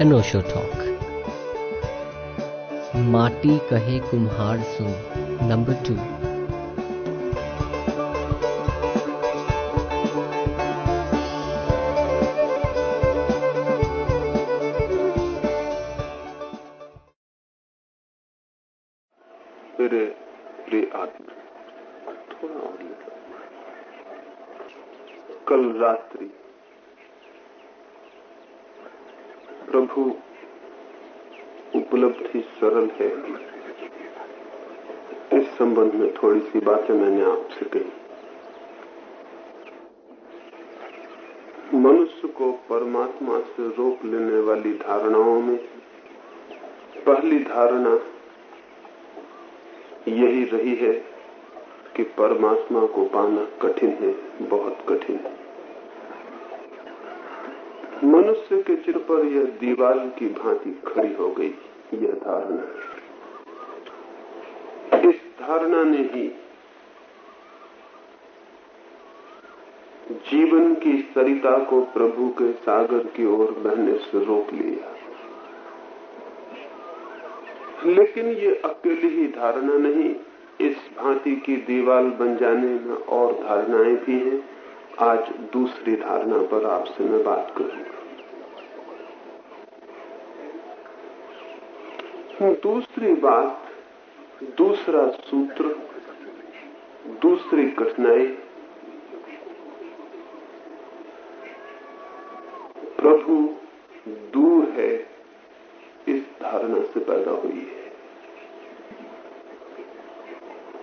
अनोशो talk माटी कहे कुम्हार सुन नंबर टू आपसे मनुष्य को परमात्मा से रोक लेने वाली धारणाओं में पहली धारणा यही रही है कि परमात्मा को पाना कठिन है, बहुत कठिन। है मनुष्य के चिर पर यह दीवार की भांति खड़ी हो गई, यह धारणा। इस धारणा ने ही जीवन की सरिता को प्रभु के सागर की ओर बहने से रोक लिया। लेकिन ये अकेली ही धारणा नहीं, इस भांति की दीवार बन जाने में और धारणाएँ भी हैं। आज दूसरी धारणा पर आपसे मैं बात करूँगा। दूसरी बात, दूसरा सूत्र, दूसरी कठिनाई प्रभु दूर है, इस धारणा से पैदा हुई है।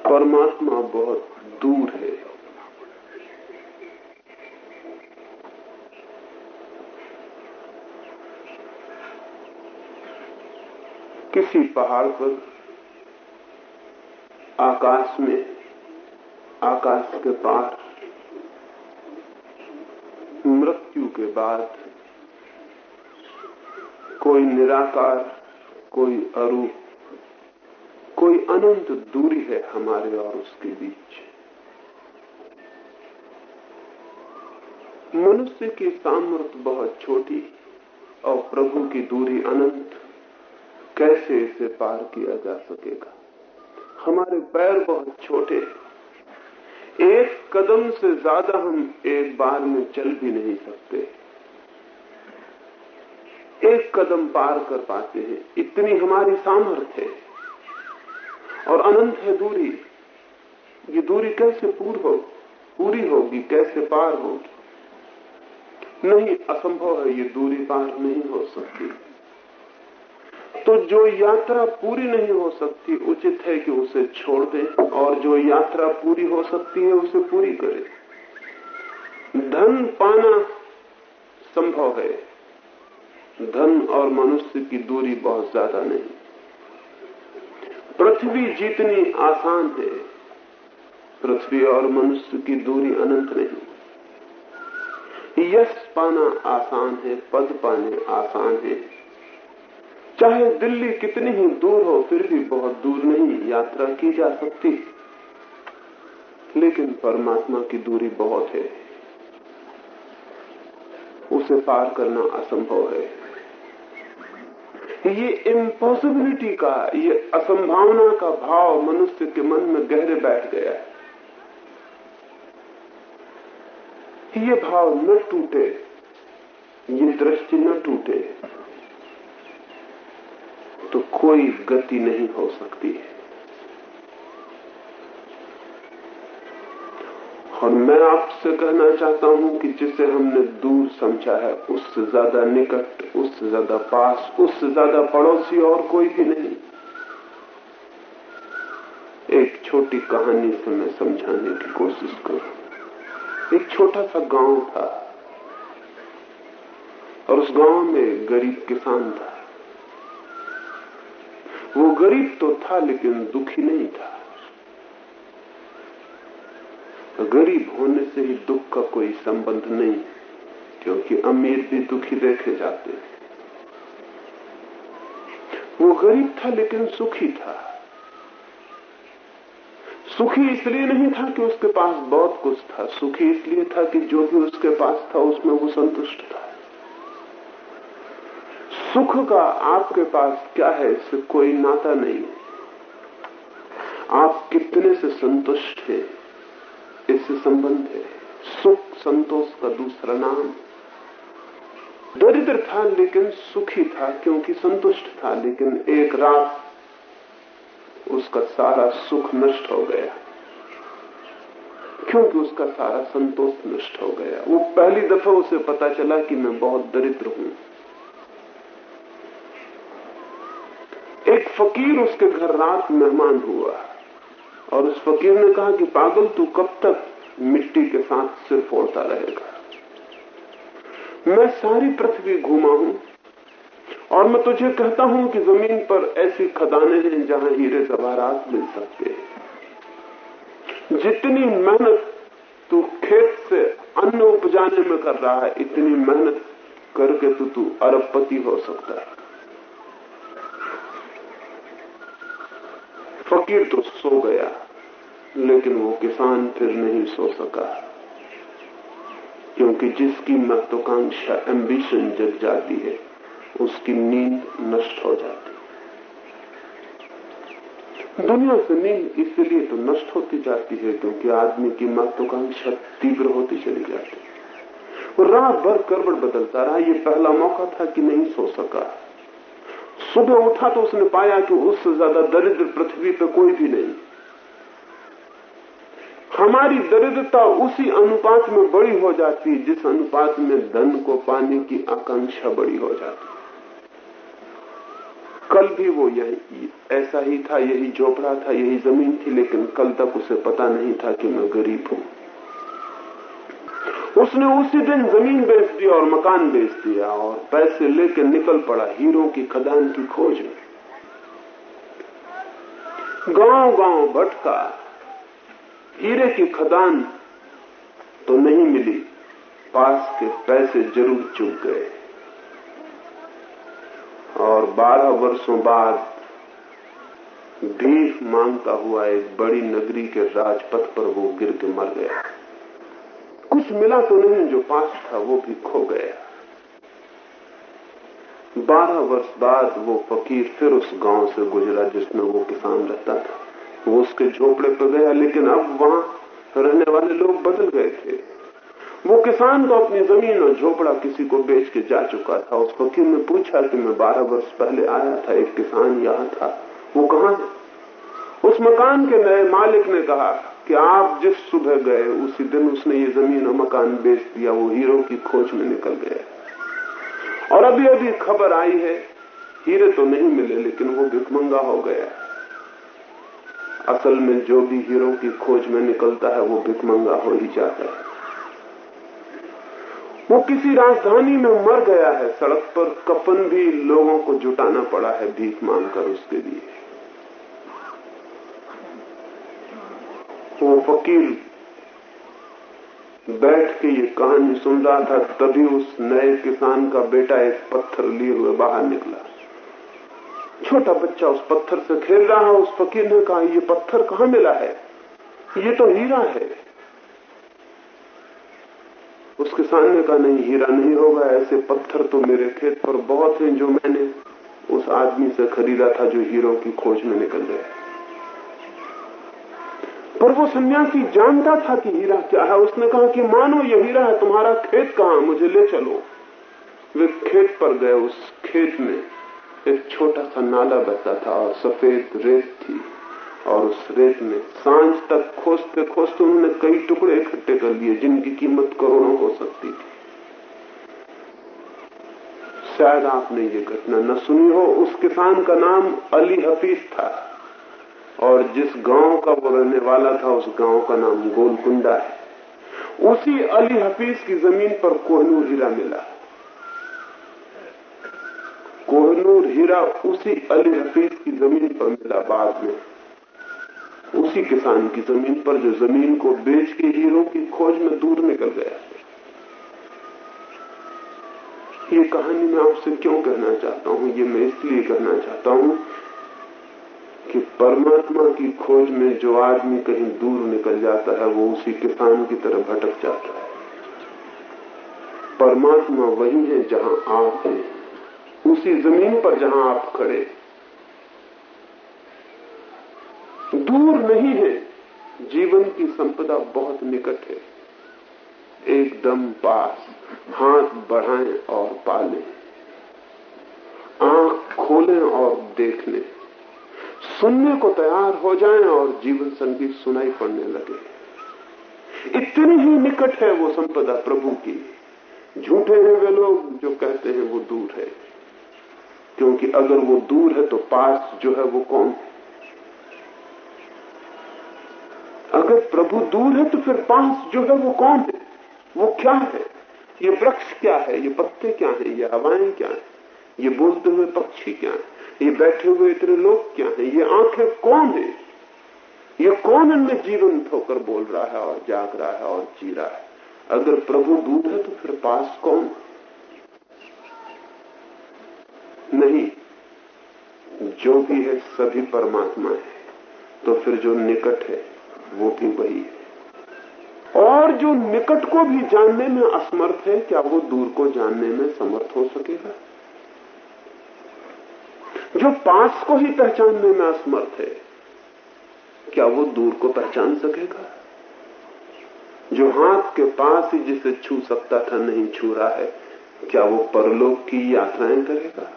परमात्मा बहुत दूर है। किसी पहाड़ पर, आकाश में, आकाश के पार, मृत्यु के बाद कोई निराकार, कोई अरूप, कोई अनंत दूरी है हमारे और उसके बीच। मनुष्य की सामर्थ्य बहुत छोटी और प्रभु की दूरी अनंत। कैसे इसे पार किया जा सकेगा? हमारे पैर बहुत छोटे एक कदम से ज़्यादा हम एक बार में चल भी नहीं सकते। एक कदम पार कर पाते हैं। इतनी हमारी सामर्थ्य है। और अनंत है दूरी। ये दूरी कैसे पूर हो? पूरी होगी, कैसे पार होगी? नहीं, असंभव है, ये दूरी पार नहीं हो सकती। तो जो यात्रा पूरी नहीं हो सकती, उचित है कि उसे छोड़ दे, और जो यात्रा पूरी हो सकती है, उसे पूरी करे। धन पाना संभव है। धन और मनुष्य की दूरी बहुत ज़्यादा नहीं। पृथ्वी जितनी आसान है, पृथ्वी और मनुष्य की दूरी अनंत नहीं। यश पाना आसान है, पद पाने आसान है। चाहे दिल्ली कितनी ही दूर हो, फिर भी बहुत दूर नहीं यात्रा की जा सकती। लेकिन परमात्मा की दूरी बहुत है। उसे पार करना असंभव है। ये इम्पॉसिबिलिटी का, ये असंभावना का भाव मनुष्य के मन में गहरे बैठ गया है। ये भाव न टूटे, ये दृष्टि न टूटे तो कोई गति नहीं हो सकती है। और मैं आपसे कहना चाहता हूँ कि जिसे हमने दूर समझा है, उससे ज़्यादा निकट, उससे ज़्यादा पास, उससे ज़्यादा पड़ोसी और कोई भी नहीं। एक छोटी कहानी से मैं समझाने की कोशिश करूँ। एक छोटा सा गाँव था और उस गाँव में गरीब किसान था। वो गरीब तो था, लेकिन दुखी नहीं था। गरीब होने से ही दुख का कोई संबंध नहीं, क्योंकि अमीर भी दुखी देखे जाते हैं। वो गरीब था लेकिन सुखी था। सुखी इसलिए नहीं था कि उसके पास बहुत कुछ था। सुखी इसलिए था कि जो भी उसके पास था, उसमें वो संतुष्ट था। सुख का आपके पास क्या है, इससे कोई नाता नहीं। आप कितने से संतुष्ट हैं? इससे संबंध है? सुख संतोष का दूसरा नाम। दरिद्र था लेकिन सुखी था, क्योंकि संतुष्ट था, लेकिन एक रात उसका सारा सुख नष्ट हो गया। क्योंकि उसका सारा संतोष नष्ट हो गया। वो पहली दफ़ा उसे पता चला कि मैं बहुत दरिद्र हूँ। एक फकीर उसके घर रात मेहमान हुआ। और उस फकीर ने कहा कि पागल, तू कब तक मिट्टी के साथ सिर फोड़ता रहेगा? मैं सारी पृथ्वी घूमा हूँ और मैं तुझे कहता हूँ कि ज़मीन पर ऐसी खदाने हैं जहाँ हीरे जवाहरात मिल सकते हैं। जितनी मेहनत तू खेत से अन्न उपजाने में कर रहा है, इतनी मेहनत करके तो तू अरबपति हो सकता है। फकीर तो सो गया, लेकिन वो किसान फिर नहीं सो सका। क्योंकि जिसकी महत्वाकांक्षा एम्बिशन जग जाती है, उसकी नींद नष्ट हो जाती है। दुनिया से नींद इसलिए तो नष्ट होती जाती है क्योंकि आदमी की महत्वाकांक्षा तीव्र होती चली जाती है। रात भर करवट बदलता रहा, ये पहला मौका था कि नहीं सो सका। सुबह उठा तो उसने पाया कि उससे ज़्यादा दरिद्र पृथ्वी पर कोई भी नहीं। हमारी दरिद्रता उसी अनुपात में बड़ी हो जाती है, जिस अनुपात में धन को पाने की आकांक्षा बड़ी हो जाती कल भी वो यही, ऐसा ही था, यही झोपड़ा था, यही ज़मीन थी, लेकिन कल तक उसे पता नहीं था कि मैं गरीब हूँ। उसने उसी दिन ज़मीन बेच दी और मकान बेच दिया और पैसे लेकर निकल पड़ा हीरो की खदान की खोज में। गाँव गाँव भटका, हीरे की खदान तो नहीं मिली, पास के पैसे ज़रूर चुक गए। और बारह वर्षों बाद भीख माँगता हुआ एक बड़ी नगरी के राजपथ पर वो गिर के मर गया। कुछ मिला तो नहीं, जो पास था वो भी खो गया। बारह वर्ष बाद वो फकीर फिर उस गाँव से गुजरा जिसमें वो किसान रहता था। वो उसके झोपड़े पर गया, लेकिन अब वहाँ रहने वाले लोग बदल गए थे। वो किसान तो अपनी ज़मीन और झोपड़ा किसी को बेच के जा चुका था। उस फकीर ने पूछा कि मैं बारह वर्ष पहले आया था, एक किसान यहाँ था, वो कहा है? उस मकान के नए मालिक ने कहा कि आप जिस सुबह गए, उसी दिन उसने ये ज़मीन और मकान बेच दिया, वो हीरो की खोज में निकल गया। और अभी अभी खबर आई है, हीरे तो नहीं मिले, लेकिन वो भिकमंगा हो गया। असल में जो भी हीरो की खोज में निकलता है, वो भिकमंगा हो ही जाता है। वो किसी राजधानी में मर गया है, सड़क पर कपन भी लोगों को जुटाना पड़ा है, भीख मांगकर उसके लिए। वो फकीर बैठ के ये कहानी सुन रहा था, तभी उस नए किसान का बेटा एक पत्थर लिए हुए बाहर निकला। छोटा बच्चा उस पत्थर से खेल रहा है उस फकीर ने कहा, ये पत्थर कहाँ मिला है? ये तो हीरा है। उस किसान ने कहा, नहीं, हीरा नहीं होगा, ऐसे पत्थर तो मेरे खेत पर बहुत हैं जो मैंने उस आदमी से खरीदा था जो हीरो की खोज में निकल गया पर वो सन्यासी जानता था कि हीरा क्या है। उसने कहा कि मानो ये हीरा है, तुम्हारा खेत कहाँ मुझे ले चलो। वे खेत पर गए। उस खेत में एक छोटा सा नाला बहता था और सफ़ेद रेत थी। और उस रेत में साँझ तक खोजते खोजते उन्होंने कई टुकड़े इकट्ठे कर लिए, जिनकी कीमत करोड़ों हो सकती थी। शायद आपने ये घटना न सुनी हो। उस किसान का नाम अली हफीज था। और जिस गाँव का वो रहने वाला था, उस गाँव का नाम गोलकुंडा है। उसी अली हफीज की ज़मीन पर कोहनूर हीरा मिला। कोहनूर हीरा उसी अली हफीज की ज़मीन पर मिला बाद में। उसी किसान की ज़मीन पर जो ज़मीन को बेच के हीरो की खोज में दूर निकल गया। ये कहानी मैं आपसे क्यों कहना चाहता हूँ? ये मैं इसलिए कहना चाहता हूँ कि परमात्मा की खोज में जो आदमी कहीं दूर निकल जाता है, वो उसी किसान की तरह भटक जाता है। परमात्मा वही है जहाँ आप हैं। उसी ज़मीन पर जहाँ आप खड़े दूर नहीं है। जीवन की संपदा बहुत निकट है। एकदम पास। हाथ बढ़ाएँ और पालें। आँख खोलें और देख लें। सुनने को तैयार हो जाएँ और जीवन संगीत सुनाई पड़ने लगे। इतनी ही निकट है वो संपदा प्रभु की। झूठे हैं वे लोग जो कहते हैं वो दूर है। क्योंकि अगर वो दूर है तो पास जो है वो कौन है? अगर प्रभु दूर है तो फिर पास जो है वो कौन है? वो क्या है? ये वृक्ष क्या है? ये पत्ते क्या है? ये हवाएँ क्या है? ये बोलते हुए पक्षी क्या है? ये बैठे हुए इतने लोग क्या हैं? ये आँखें कौन है? ये कौन इनमें जीवंत होकर बोल रहा है और जाग रहा है और जी रहा है? अगर प्रभु दूर है तो फिर पास कौन? नहीं, जो भी है सभी परमात्मा है। तो फिर जो निकट है, वो भी वही है। और जो निकट को भी जानने में असमर्थ है, क्या वो दूर को जानने में समर्थ हो सकेगा? जो पास को ही पहचानने में असमर्थ है, क्या वो दूर को पहचान सकेगा? जो हाथ के पास ही जिसे छू सकता था नहीं छू रहा है, क्या वो परलोक की यात्राएँ करेगा?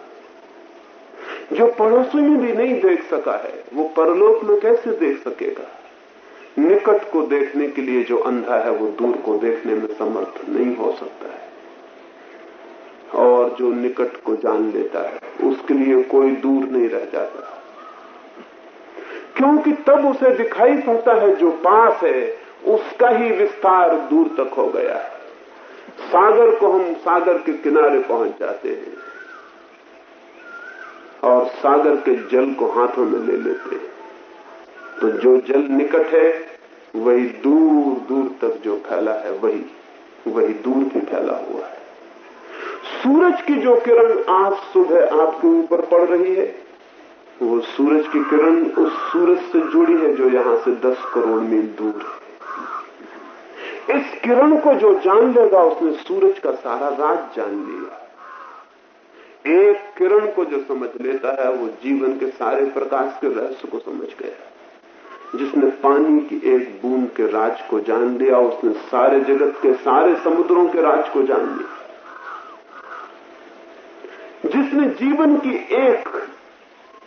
जो पड़ोसी में भी नहीं देख सका है, वो परलोक में कैसे देख सकेगा? निकट को देखने के लिए जो अंधा है, वो दूर को देखने में समर्थ नहीं हो सकता है। और जो निकट को जान लेता है, उसके लिए कोई दूर नहीं रह जाता। क्योंकि तब उसे दिखाई पड़ता है, जो पास है, उसका ही विस्तार दूर तक हो गया है। सागर को हम सागर के किनारे पहुँच जाते हैं और सागर के जल को हाथों में ले लेते हैं। तो जो जल निकट है, वही दूर दूर तक जो फैला है, वही वही दूर भी फैला हुआ है। सूरज की जो किरण आज सुबह आपके ऊपर पड़ रही है, वो सूरज की किरण उस सूरज से जुड़ी है जो यहाँ से दस करोड़ मील दूर है। इस किरण को जो जान लेगा, उसने सूरज का सारा राज जान लिया। एक किरण को जो समझ लेता है, वो जीवन के सारे प्रकाश के रहस्य को समझ गया। जिसने पानी की एक बूंद के राज को जान लिया, उसने सारे जगत के सारे समुद्रों के राज को जान लिया। जिसने जीवन की एक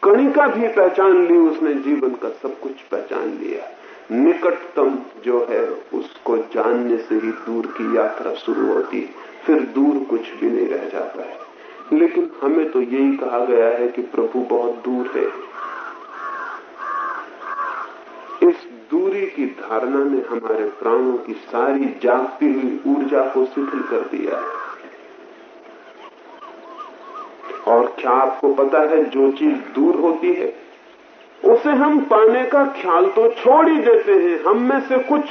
कणिका भी पहचान ली, उसने जीवन का सब कुछ पहचान लिया। निकटतम जो है, उसको जानने से ही दूर की यात्रा शुरू होती फिर दूर कुछ भी नहीं रह जाता है। लेकिन हमें तो यही कहा गया है कि प्रभु बहुत दूर है। इस दूरी की धारणा ने हमारे प्राणों की सारी जागती हुई ऊर्जा को शिथिल कर दिया है। और क्या आपको पता है जो चीज़ दूर होती है? उसे हम पाने का ख्याल तो छोड़ ही देते हैं। हम में से कुछ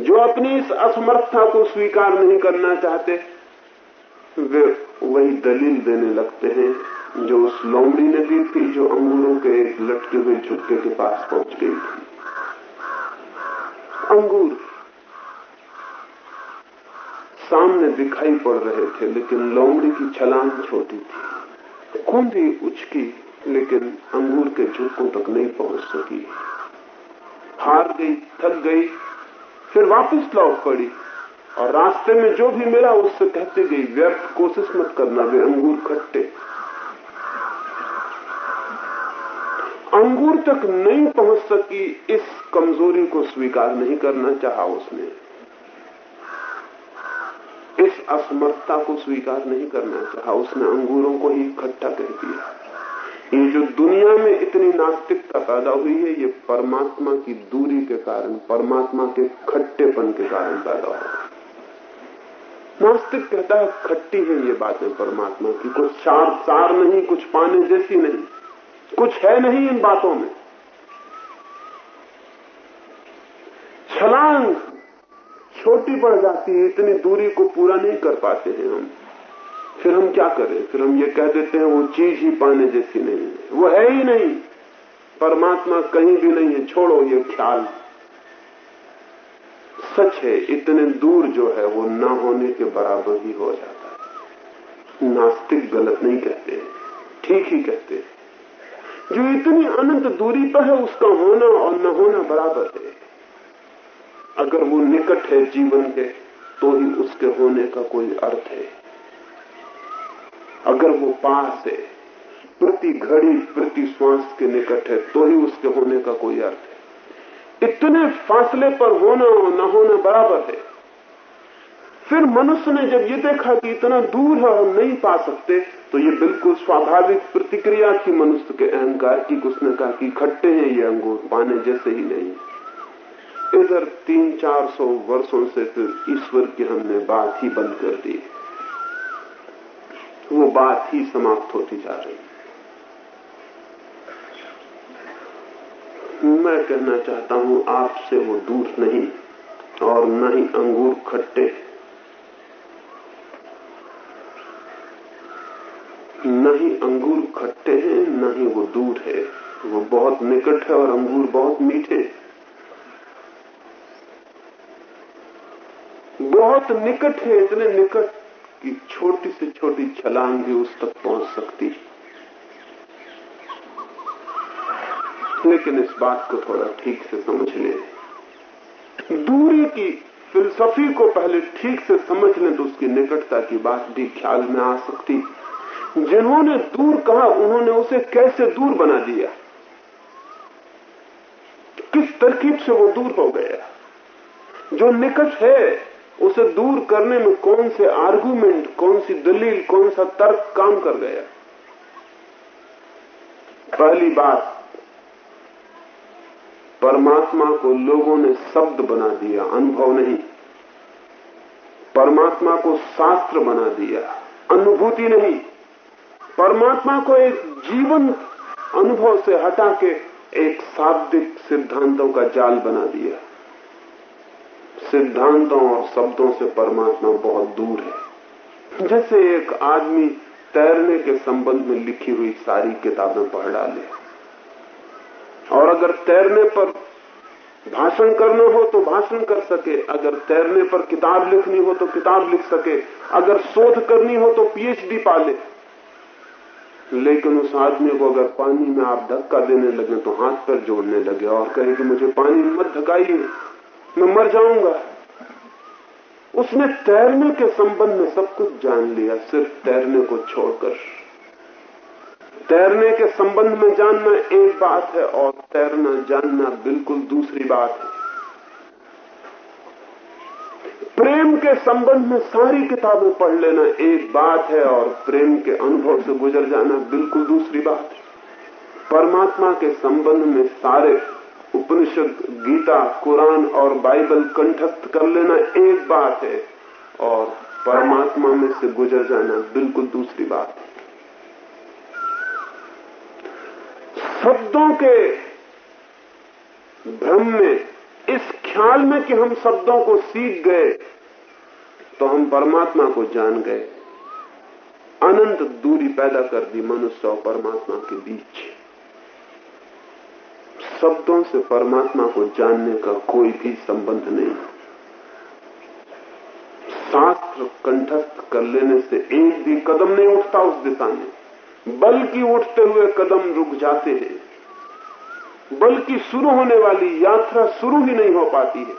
जो अपनी इस असमर्थता को स्वीकार नहीं करना चाहते, वे वही दलील देने लगते हैं जो उस लोमड़ी ने दी थी जो अंगूरों के एक लटके हुए झुटके के पास पहुँच गई थी। अंगूर। सामने दिखाई पड़ रहे थे, लेकिन लोमड़ी की छलांग छोटी थी। कुंडी उचकी लेकिन अंगूर के झुटकों तक नहीं पहुँच सकी। हार गई, थक गई, फिर वापस लौट पड़ी। और रास्ते में जो भी मिला, उससे कहती गई, व्यर्थ, कोशिश मत करना वे अंगूर खट्टे। अंगूर तक नहीं पहुँच सकी, इस कमज़ोरी को स्वीकार नहीं करना चाहा उसने। इस असमर्थता को स्वीकार नहीं करना चाहा। उसने अंगूरों को ही इकट्ठा कर दिया। ये जो दुनिया में इतनी नास्तिकता पैदा हुई है, ये परमात्मा की दूरी के कारण, परमात्मा के खट्टेपन के कारण पैदा हो नास्तिक कहता है, खट्टी है ये बातें परमात्मा की। कुछ चार सार नहीं, कुछ पाने जैसी नहीं। कुछ है नहीं इन बातों में। छलांग छोटी पड़ जाती है, इतनी दूरी को पूरा नहीं कर पाते हैं हम। फिर हम क्या करें? फिर हम ये कह देते हैं, वो चीज़ ही पाने जैसी नहीं है। वो है ही नहीं। परमात्मा कहीं भी नहीं है। छोड़ो ये ख्याल। सच है, इतने दूर जो है, वो न होने के बराबर ही हो जाता है। नास्तिक गलत नहीं कहते ठीक ही कहते जो इतनी अनंत दूरी पर है, उसका होना और न होना बराबर है। अगर वो निकट है जीवन के तो ही उसके होने का कोई अर्थ है। अगर वो पास है, प्रति घड़ी, प्रति श्वास के निकट है तो ही उसके होने का कोई अर्थ है। इतने फासले पर होना और न होना बराबर है। फिर मनुष्य ने जब ये देखा कि इतना दूर है हम नहीं पा सकते तो ये बिल्कुल स्वाभाविक प्रतिक्रिया थी मनुष्य के अहंकार की। उसने कहा कि खट्टे हैं ये अंगूर पाने जैसे ही नहीं। इधर तीन चार सौ वर्षों से फिर ईश्वर की हमने बात ही बंद कर दी। वो बात ही समाप्त होती जा रही। मैं कहना चाहता हूँ, आपसे वो दूर नहीं और न ही अंगूर खट्टे। न ही अंगूर खट्टे हैं, न ही वो दूर है। वो बहुत निकट है और अंगूर बहुत मीठे। बहुत निकट है, इतने निकट कि छोटी से छोटी छलांग भी उस तक पहुँच सकती है। लेकिन इस बात को थोड़ा ठीक से समझ ले दूरी की फिलसफी को पहले ठीक से समझ लें तो उसकी निकटता की बात भी ख्याल में आ सकती जिन्होंने दूर कहा, उन्होंने उसे कैसे दूर बना दिया? किस तरकीब से वो दूर हो गया? जो निकट है उसे दूर करने में कौन से आर्गुमेंट कौन सी दलील, कौन सा तर्क काम कर गया? पहली बात, परमात्मा को लोगों ने शब्द बना दिया, अनुभव नहीं। परमात्मा को शास्त्र बना दिया, अनुभूति नहीं। परमात्मा को एक जीवन अनुभव से हटा के एक शाब्दिक सिद्धांतों का जाल बना दिया। सिद्धांतों और शब्दों से परमात्मा बहुत दूर है। जैसे एक आदमी तैरने के संबंध में लिखी हुई सारी किताबें पढ़ डाले। और अगर तैरने पर भाषण करना हो तो भाषण कर सके। अगर तैरने पर किताब लिखनी हो तो किताब लिख सके। अगर शोध करनी हो तो पीएचडी पा ले लेकिन उस आदमी को अगर पानी में आप धक्का देने लगे तो हाथ पर जोड़ने लगे और कहे कि मुझे पानी मत धकाइए। मैं मर जाऊँगा। उसने तैरने के संबंध में सब कुछ जान लिया, सिर्फ़ तैरने को छोड़कर। तैरने के संबंध में जानना एक बात है और तैरना जानना बिल्कुल दूसरी बात है। प्रेम के संबंध में सारी किताबें पढ़ लेना एक बात है और प्रेम के अनुभव से गुजर जाना बिल्कुल दूसरी बात है। परमात्मा के संबंध में सारे उपनिषद, गीता, कुरान और बाइबल कंठस्थ कर लेना एक बात है और परमात्मा में से गुजर जाना बिल्कुल दूसरी बात है। शब्दों के भ्रम में, इस ख्याल में कि हम शब्दों को सीख गए तो हम परमात्मा को जान गए। अनंत दूरी पैदा कर दी मनुष्य और परमात्मा के बीच। शब्दों से परमात्मा को जानने का कोई भी संबंध नहीं। शास्त्र कंठस्थ कर लेने से एक भी कदम नहीं उठता उस दिशा में। बल्कि उठते हुए कदम रुक जाते हैं। बल्कि शुरू होने वाली यात्रा शुरू ही नहीं हो पाती है,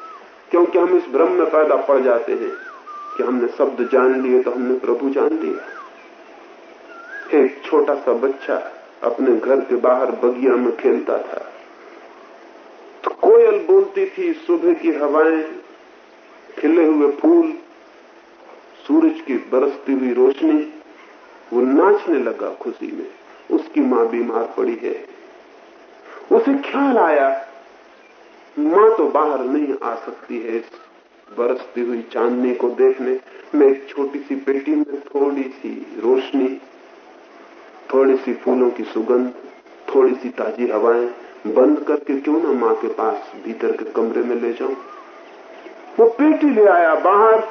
क्योंकि हम इस भ्रम में पैदा पड़ जाते हैं कि हमने शब्द जान लिए तो हमने प्रभु जान लिया। एक छोटा सा बच्चा अपने घर के बाहर बगिया में खेलता था। तो कोयल बोलती थी सुबह की हवाएँ, खिले हुए फूल, सूरज की बरसती हुई रोशनी, वो नाचने लगा खुशी में। उसकी माँ बीमार पड़ी है। उसे ख्याल आया, माँ तो बाहर नहीं आ सकती है इस बरसती हुई चांदनी को देखने। मैं एक छोटी सी पेटी में थोड़ी सी रोशनी थोड़ी सी फूलों की सुगंध थोड़ी सी ताजी हवाएँ बंद करके क्यों ना माँ के पास भीतर के कमरे में ले जाऊँ? वो पेटी ले आया बाहर।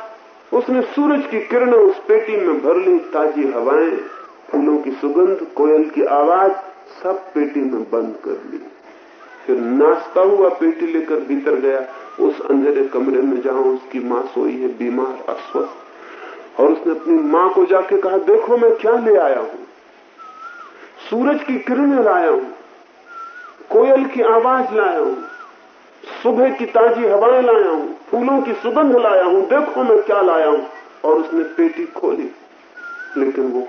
उसने सूरज की किरणें उस पेटी में भर ली, ताजी हवाएँ, फूलों की सुगंध, कोयल की आवाज़, सब पेटी में बंद कर ली। फिर नाश्ता हुआ, पेटी लेकर भीतर गया। उस अंधेरे कमरे में जहाँ उसकी माँ सोई है, बीमार, अस्वस्थ। और उसने अपनी माँ को जाके कहा, देखो मैं क्या ले आया हूँ। सूरज की किरणें लाया हूँ। कोयल की आवाज़ लाया हूँ, सुबह की ताजी हवाएँ लाया हूँ, फूलों की सुगंध लाया हूँ, देखो मैं क्या लाया हूँ। और उसने पेटी खोली, लेकिन वो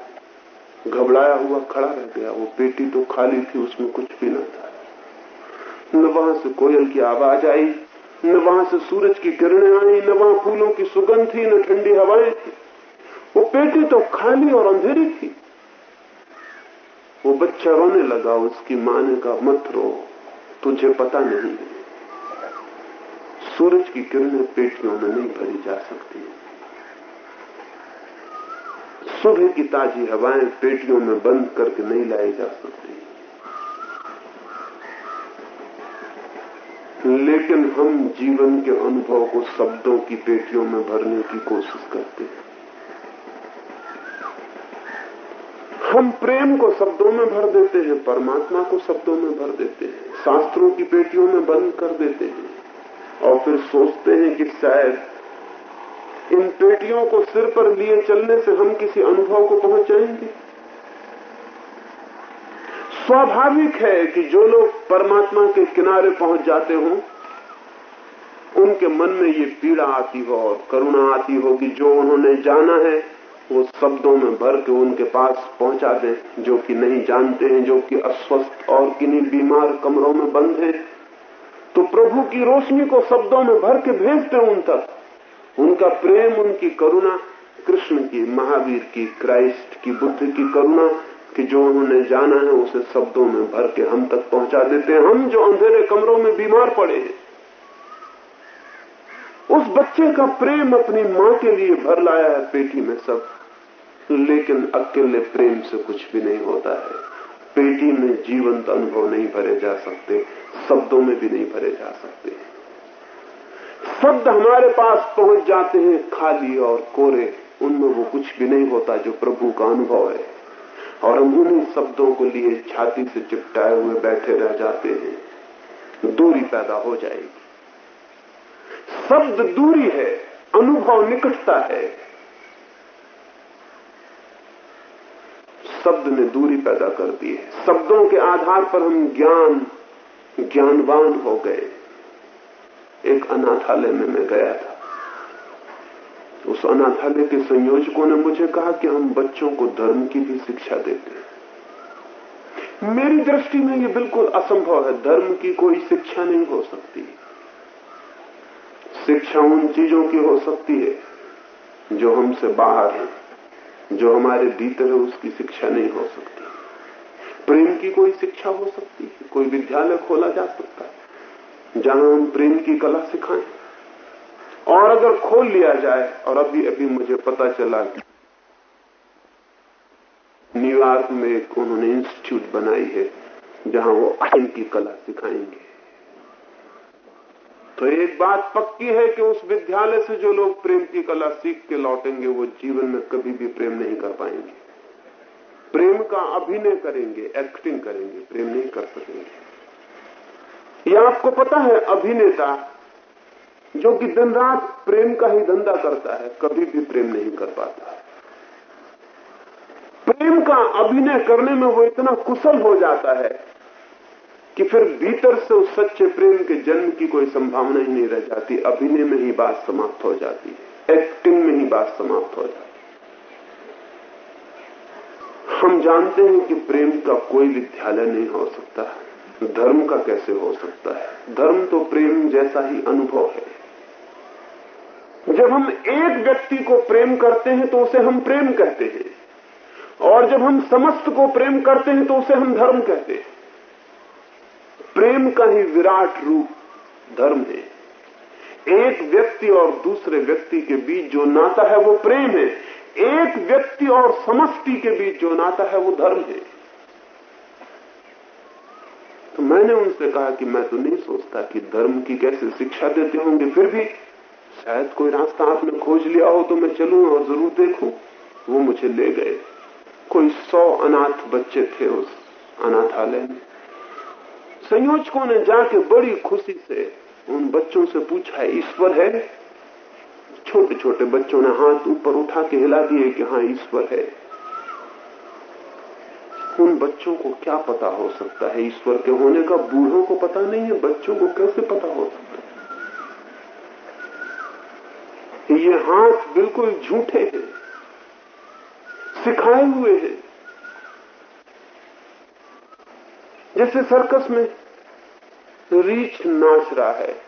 घबराया हुआ खड़ा रह गया। वो पेटी तो खाली थी, उसमें कुछ भी न था। न वहाँ से कोयल की आवाज़ आई, न वहाँ से सूरज की किरणें आई, न वहाँ फूलों की सुगंध थी, न ठंडी हवाएँ थी। वो पेटी तो खाली और अंधेरी थी। वो बच्चा रोने लगा, उसकी माँ ने कहा, मत रो, तुझे पता नहीं सूरज की किरणें पेटियों में नहीं भरी जा सकती। सुबह की ताजी हवाएँ पेटियों में बंद करके नहीं लाई जा सकती। लेकिन हम जीवन के अनुभव को शब्दों की पेटियों में भरने की कोशिश करते हैं। हम प्रेम को शब्दों में भर देते हैं, परमात्मा को शब्दों में भर देते हैं, शास्त्रों की पेटियों में बंद कर देते हैं। और फिर सोचते हैं कि शायद इन पेटियों को सिर पर लिए चलने से हम किसी अनुभव को पहुँच जाएँगे स्वाभाविक है कि जो लोग परमात्मा के किनारे पहुँच जाते हो, उनके मन में ये पीड़ा आती हो और करुणा आती हो कि जो उन्होंने जाना है वो शब्दों में भर के उनके पास पहुँचा दें, जो कि नहीं जानते हैं, जो कि अस्वस्थ और किन्हीं बीमार कमरों में बंद हैं। तो प्रभु की रोशनी को शब्दों में भर के भेजते उन तक। उनका प्रेम, उनकी करुणा, कृष्ण की, महावीर की, क्राइस्ट की, बुद्ध की करुणा, कि जो उन्होंने जाना है, उसे शब्दों में भर के हम तक पहुँचा देते हैं। हम जो अंधेरे कमरों में बीमार पड़े हैं, उस बच्चे का प्रेम अपनी माँ के लिए भर लाया है, पेटी में सब। लेकिन अकेले प्रेम से कुछ भी नहीं होता है। पेटी में जीवंत अनुभव नहीं भरे जा सकते, शब्दों में भी नहीं भरे जा सकते। शब्द हमारे पास पहुँच जाते हैं, खाली और कोरे। उनमें वो कुछ भी नहीं होता जो प्रभु का अनुभव है। और हम उन्हीं शब्दों को लिए छाती से चिपटाए हुए बैठे रह जाते हैं। दूरी पैदा हो जाएगी। शब्द दूरी है, अनुभव निकटता है। शब्द ने दूरी पैदा कर दी है। शब्दों के आधार पर हम ज्ञान, ज्ञानवान हो गए। एक अनाथालय में मैं गया था। उस अनाथालय के संयोजकों ने मुझे कहा कि हम बच्चों को धर्म की भी शिक्षा देते हैं। मेरी दृष्टि में ये बिल्कुल असंभव है। धर्म की कोई शिक्षा नहीं हो सकती। शिक्षा उन चीज़ों की हो सकती है जो हमसे बाहर है। जो हमारे भीतर है, उसकी शिक्षा नहीं हो सकती। प्रेम की कोई शिक्षा हो सकती है? कोई विद्यालय खोला जा सकता है? जहाँ हम प्रेम की कला सिखाएँ। और अगर खोल लिया जाए, और अभी अभी मुझे पता चला कि न्यूयॉर्क में एक उन्होंने इंस्टीट्यूट बनाई है, जहाँ वो प्रेम की कला सिखाएँगे। तो एक बात पक्की है कि उस विद्यालय से जो लोग प्रेम की कला सीख के लौटेंगे, वो जीवन में कभी भी प्रेम नहीं कर पाएँगे। प्रेम का अभिनय करेंगे एक्टिंग करेंगे, प्रेम नहीं कर सकेंगे। यह आपको पता है, अभिनेता जो कि दिन रात प्रेम का ही धंधा करता है, कभी भी प्रेम नहीं कर पाता प्रेम का अभिनय करने में वो इतना कुशल हो जाता है कि फिर भीतर से उस सच्चे प्रेम के जन्म की कोई संभावना ही नहीं रह जाती। अभिनय में ही बात समाप्त हो जाती है। एक्टिंग में ही बात समाप्त हो जाती हम जानते हैं कि प्रेम का कोई विद्यालय नहीं हो सकता। धर्म का कैसे हो सकता है? धर्म तो प्रेम जैसा ही अनुभव है। जब हम एक व्यक्ति को प्रेम करते हैं तो उसे हम प्रेम कहते हैं। और जब हम समस्त को प्रेम करते हैं तो उसे हम धर्म कहते हैं। प्रेम का ही विराट रूप धर्म है। एक व्यक्ति और दूसरे व्यक्ति के बीच जो नाता है वो प्रेम है। एक व्यक्ति और समष्टि के बीच जो नाता है वो धर्म है। तो मैंने उनसे कहा कि मैं तो नहीं सोचता कि धर्म की कैसे शिक्षा देते होंगे, फिर भी शायद कोई रास्ता आपने खोज लिया हो तो मैं चलूँ और ज़रूर देखूँ। वो मुझे ले गए। कोई सौ अनाथ बच्चे थे उस अनाथालय में। संयोजकों ने जाके बड़ी खुशी से उन बच्चों से पूछा, ईश्वर है? छोटे छोटे बच्चों ने हाथ ऊपर उठा के हिला दिए कि हाँ ईश्वर है। उन बच्चों को क्या पता हो सकता है? ईश्वर के होने का बूढ़ों को पता नहीं है, बच्चों को कैसे पता हो सकता है? ये हाथ बिल्कुल झूठे हैं, सिखाए हुए हैं। जैसे सर्कस में रीछ नाच रहा है।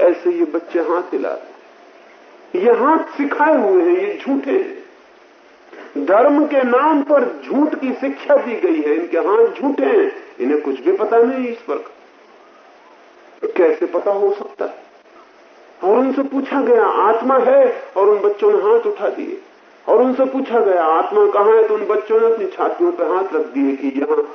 ऐसे ये बच्चे हाथ हिला रहे ये हाथ सिखाए हुए हैं, ये झूठे हैं। धर्म के नाम पर झूठ की शिक्षा दी गई है। इनके हाथ झूठे हैं। इन्हें कुछ भी पता नहीं ईश्वर का कैसे पता हो सकता है? और उनसे पूछा गया, आत्मा है? और उन बच्चों ने हाथ उठा दिए। और उनसे पूछा गया, आत्मा कहाँ है? तो उन बच्चों ने अपनी छातियों पर हाथ रख दिए कि यहाँ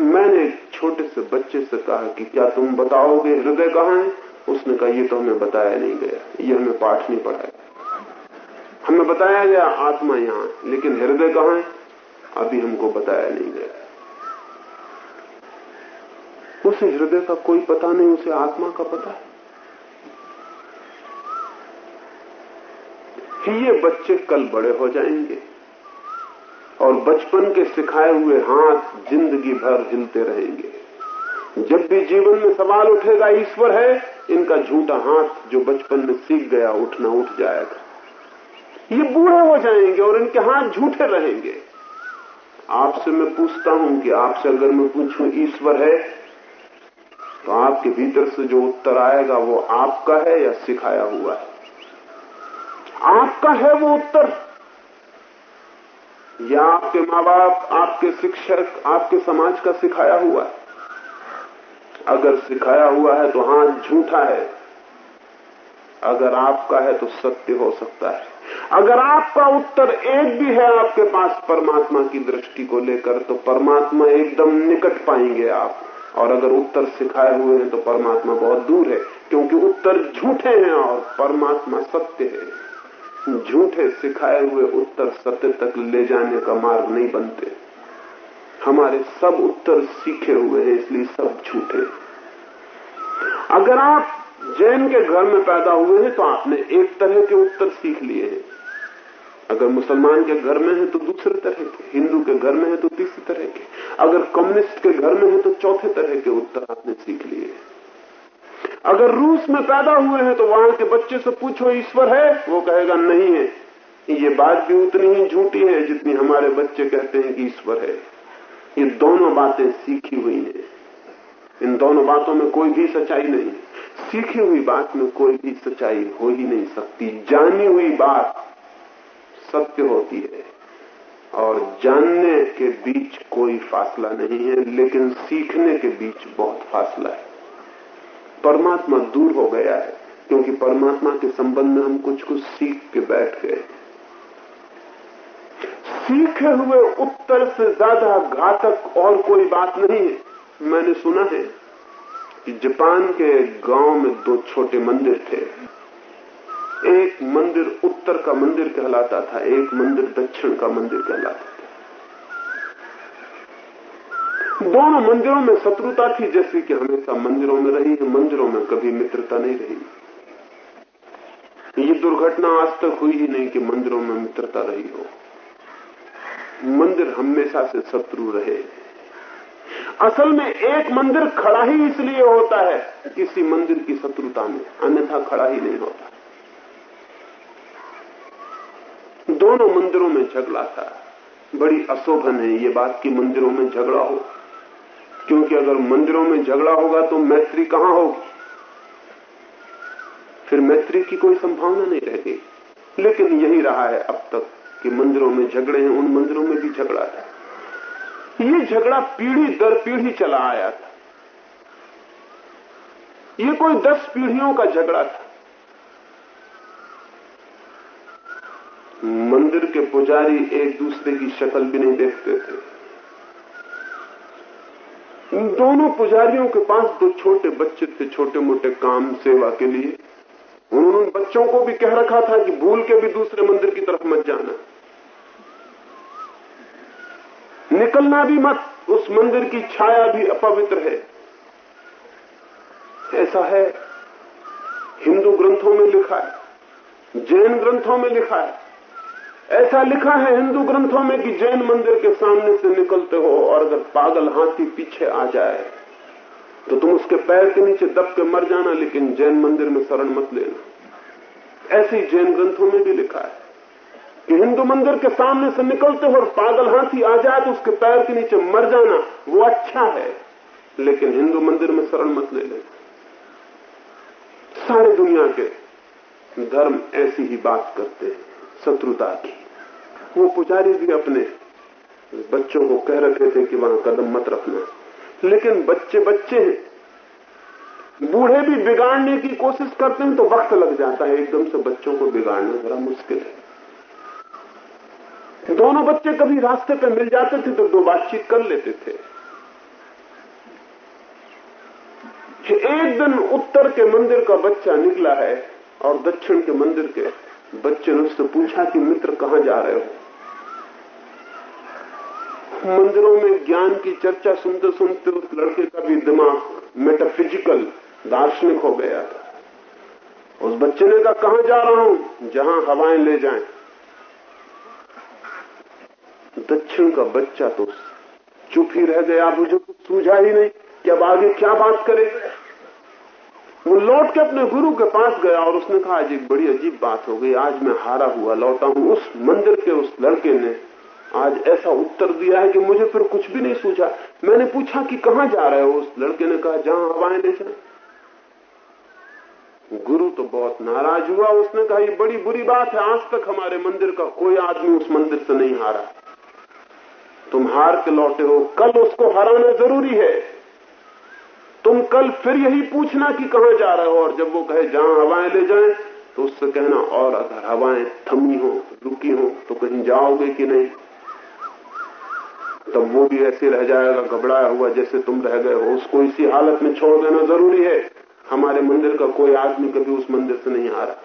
मैंने छोटे से बच्चे से कहा कि क्या तुम बताओगे? हृदय कहाँ है? उसने कहा, ये तो हमें बताया नहीं गया। ये हमें पाठ नहीं पढ़ाया। हमें बताया गया आत्मा यहाँ लेकिन हृदय कहाँ है? अभी हमको बताया नहीं गया। उसे हृदय का कोई पता नहीं, उसे आत्मा का पता है। ये बच्चे कल बड़े हो जाएँगे। और बचपन के सिखाए हुए हाथ ज़िंदगी भर हिलते रहेंगे। जब भी जीवन में सवाल उठेगा, ईश्वर है, इनका झूठा हाथ जो बचपन में सीख गया उठना उठ जाएगा। ये बूढ़े हो जाएँगे और इनके हाथ झूठे रहेंगे। आपसे मैं पूछता हूँ कि आपसे अगर मैं पूछूँ, ईश्वर है तो आपके भीतर से जो उत्तर आएगा, वो आपका है या सिखाया हुआ है? आपका है वो उत्तर। या आपके माँ बाप आपके शिक्षक, आपके समाज का सिखाया हुआ है? अगर सिखाया हुआ है तो हाथ झूठा है। अगर आपका है तो सत्य हो सकता है। अगर आपका उत्तर एक भी है आपके पास परमात्मा की दृष्टि को लेकर तो परमात्मा एकदम निकट पाएँगे आप। और अगर उत्तर सिखाए हुए हैं तो परमात्मा बहुत दूर है, क्योंकि उत्तर झूठे हैं और परमात्मा सत्य है। झूठे सिखाए हुए उत्तर सत्य तक ले जाने का मार्ग नहीं बनते। हमारे सब उत्तर सीखे हुए हैं, इसलिए सब झूठे। अगर आप जैन के घर में पैदा हुए हैं तो आपने एक तरह के उत्तर सीख लिए हैं। अगर मुसलमान के घर में है तो दूसरे तरह के, हिंदू के घर में है तो तीसरे तरह के। अगर कम्युनिस्ट के घर में है तो चौथे तरह के उत्तर आपने सीख लिए अगर रूस में पैदा हुए हैं तो वहाँ के बच्चे से पूछो, ईश्वर है? वो कहेगा, नहीं है। ये बात भी उतनी ही झूठी है जितनी हमारे बच्चे कहते हैं कि ईश्वर है। ये दोनों बातें सीखी हुई हैं। इन दोनों बातों में कोई भी सच्चाई नहीं। सीखी हुई बात में कोई भी सच्चाई हो ही नहीं सकती। जानी हुई बात सत्य होती है। और जानने के बीच कोई फासला नहीं है, लेकिन सीखने के बीच बहुत फासला है। परमात्मा दूर हो गया है, क्योंकि परमात्मा के संबंध में हम कुछ कुछ सीख के बैठ गए। सीखे हुए उत्तर से ज़्यादा घातक और कोई बात नहीं है। मैंने सुना है कि जापान के गाँव में दो छोटे मंदिर थे। एक मंदिर उत्तर का मंदिर कहलाता था, एक मंदिर दक्षिण का मंदिर कहलाता था दोनों मंदिरों में शत्रुता थी, जैसे कि हमेशा मंदिरों में रही है, मंदिरों में कभी मित्रता नहीं रही। ये दुर्घटना आज तक हुई ही नहीं कि मंदिरों में मित्रता रही हो। मंदिर हमेशा से शत्रु रहे। असल में एक मंदिर खड़ा ही इसलिए होता है किसी मंदिर की शत्रुता में, अन्यथा खड़ा ही नहीं होता। दोनों मंदिरों में झगड़ा था। बड़ी अशोभन है ये बात कि मंदिरों में झगड़ा हो। क्योंकि अगर मंदिरों में झगड़ा होगा तो मैत्री कहाँ होगी? फिर मैत्री की कोई संभावना नहीं रह गई लेकिन यही रहा है अब तक कि मंदिरों में झगड़े हैं, उन मंदिरों में भी झगड़ा था ये झगड़ा पीढ़ी दर पीढ़ी चला आया था। ये कोई दस पीढ़ियों का झगड़ा था। मंदिर के पुजारी एक दूसरे की शक्ल भी नहीं देखते थे। दोनों पुजारियों के पास दो छोटे बच्चे थे, छोटे मोटे काम सेवा के लिए। उन्होंने बच्चों को भी कह रखा था कि भूल के भी दूसरे मंदिर की तरफ़ मत जाना। निकलना भी मत, उस मंदिर की छाया भी अपवित्र है। ऐसा है, हिंदू ग्रंथों में लिखा है, जैन ग्रंथों में लिखा है। ऐसा लिखा है, हिंदू ग्रंथों में कि जैन मंदिर के सामने से निकलते हो और अगर पागल हाथी पीछे आ जाए तो तुम उसके पैर के नीचे दब के मर जाना, लेकिन जैन मंदिर में शरण मत लेना। ऐसे ही जैन ग्रंथों में भी लिखा है कि हिंदू मंदिर के सामने से निकलते हो और पागल हाथी आ जाए तो उसके पैर के नीचे मर जाना, वो अच्छा है, लेकिन हिंदू मंदिर में शरण मत ले लेना। सारे दुनिया के धर्म ऐसी ही बात करते हैं। शत्रुता की। वो पुजारी भी अपने बच्चों को कह रखे थे कि वहाँ कदम मत रखना। लेकिन बच्चे बच्चे हैं। बूढ़े भी बिगाड़ने की कोशिश करते हैं तो वक्त लग जाता है। एकदम से बच्चों को बिगाड़ना जरा मुश्किल है। दोनों बच्चे कभी रास्ते पे मिल जाते थे तो दो बातचीत कर लेते थे। एक दिन उत्तर के मंदिर का बच्चा निकला है और दक्षिण के मंदिर के बच्चे ने उससे पूछा कि मित्र कहाँ जा रहे हो? मंदिरों में ज्ञान की चर्चा सुनते सुनते उस लड़के का भी दिमाग मेटाफिजिकल दार्शनिक हो गया था। उस बच्चे ने कहा, कहाँ जा रहा हूँ? जहाँ हवाएँ ले जाएँ। दक्षिण का बच्चा तो चुप ही रह गया। मुझे कुछ सूझा ही नहीं कि अब आगे क्या बात करे। वो लौट के अपने गुरु के पास गया और उसने कहा, आज एक बड़ी अजीब बात हो गई। आज मैं हारा हुआ लौटा हूँ। उस मंदिर के उस लड़के ने आज ऐसा उत्तर दिया है कि मुझे फिर कुछ भी नहीं सूझा। मैंने पूछा कि कहाँ जा रहे हो? उस लड़के ने कहा, जहाँ हवाएँ ले जाए गुरु तो बहुत नाराज़ हुआ। उसने कहा, ये बड़ी बुरी बात है। आज तक हमारे मंदिर का कोई आदमी उस मंदिर से नहीं हारा। तुम हार के लौटे हो। कल उसको हराना ज़रूरी है। तुम कल फिर यही पूछना कि कहाँ जा रहे हो? और जब वो कहे, जहाँ हवाएँ ले जाएँ तो उससे कहना, और अगर हवाएँ थमी हो, रुकी हो तो कहीं जाओगे कि नहीं? तब वो भी ऐसे रह जाएगा, घबराया हुआ, जैसे तुम रह गए हो। उसको इसी हालत में छोड़ देना ज़रूरी है। हमारे मंदिर का कोई आदमी कभी उस मंदिर से नहीं आ रहा।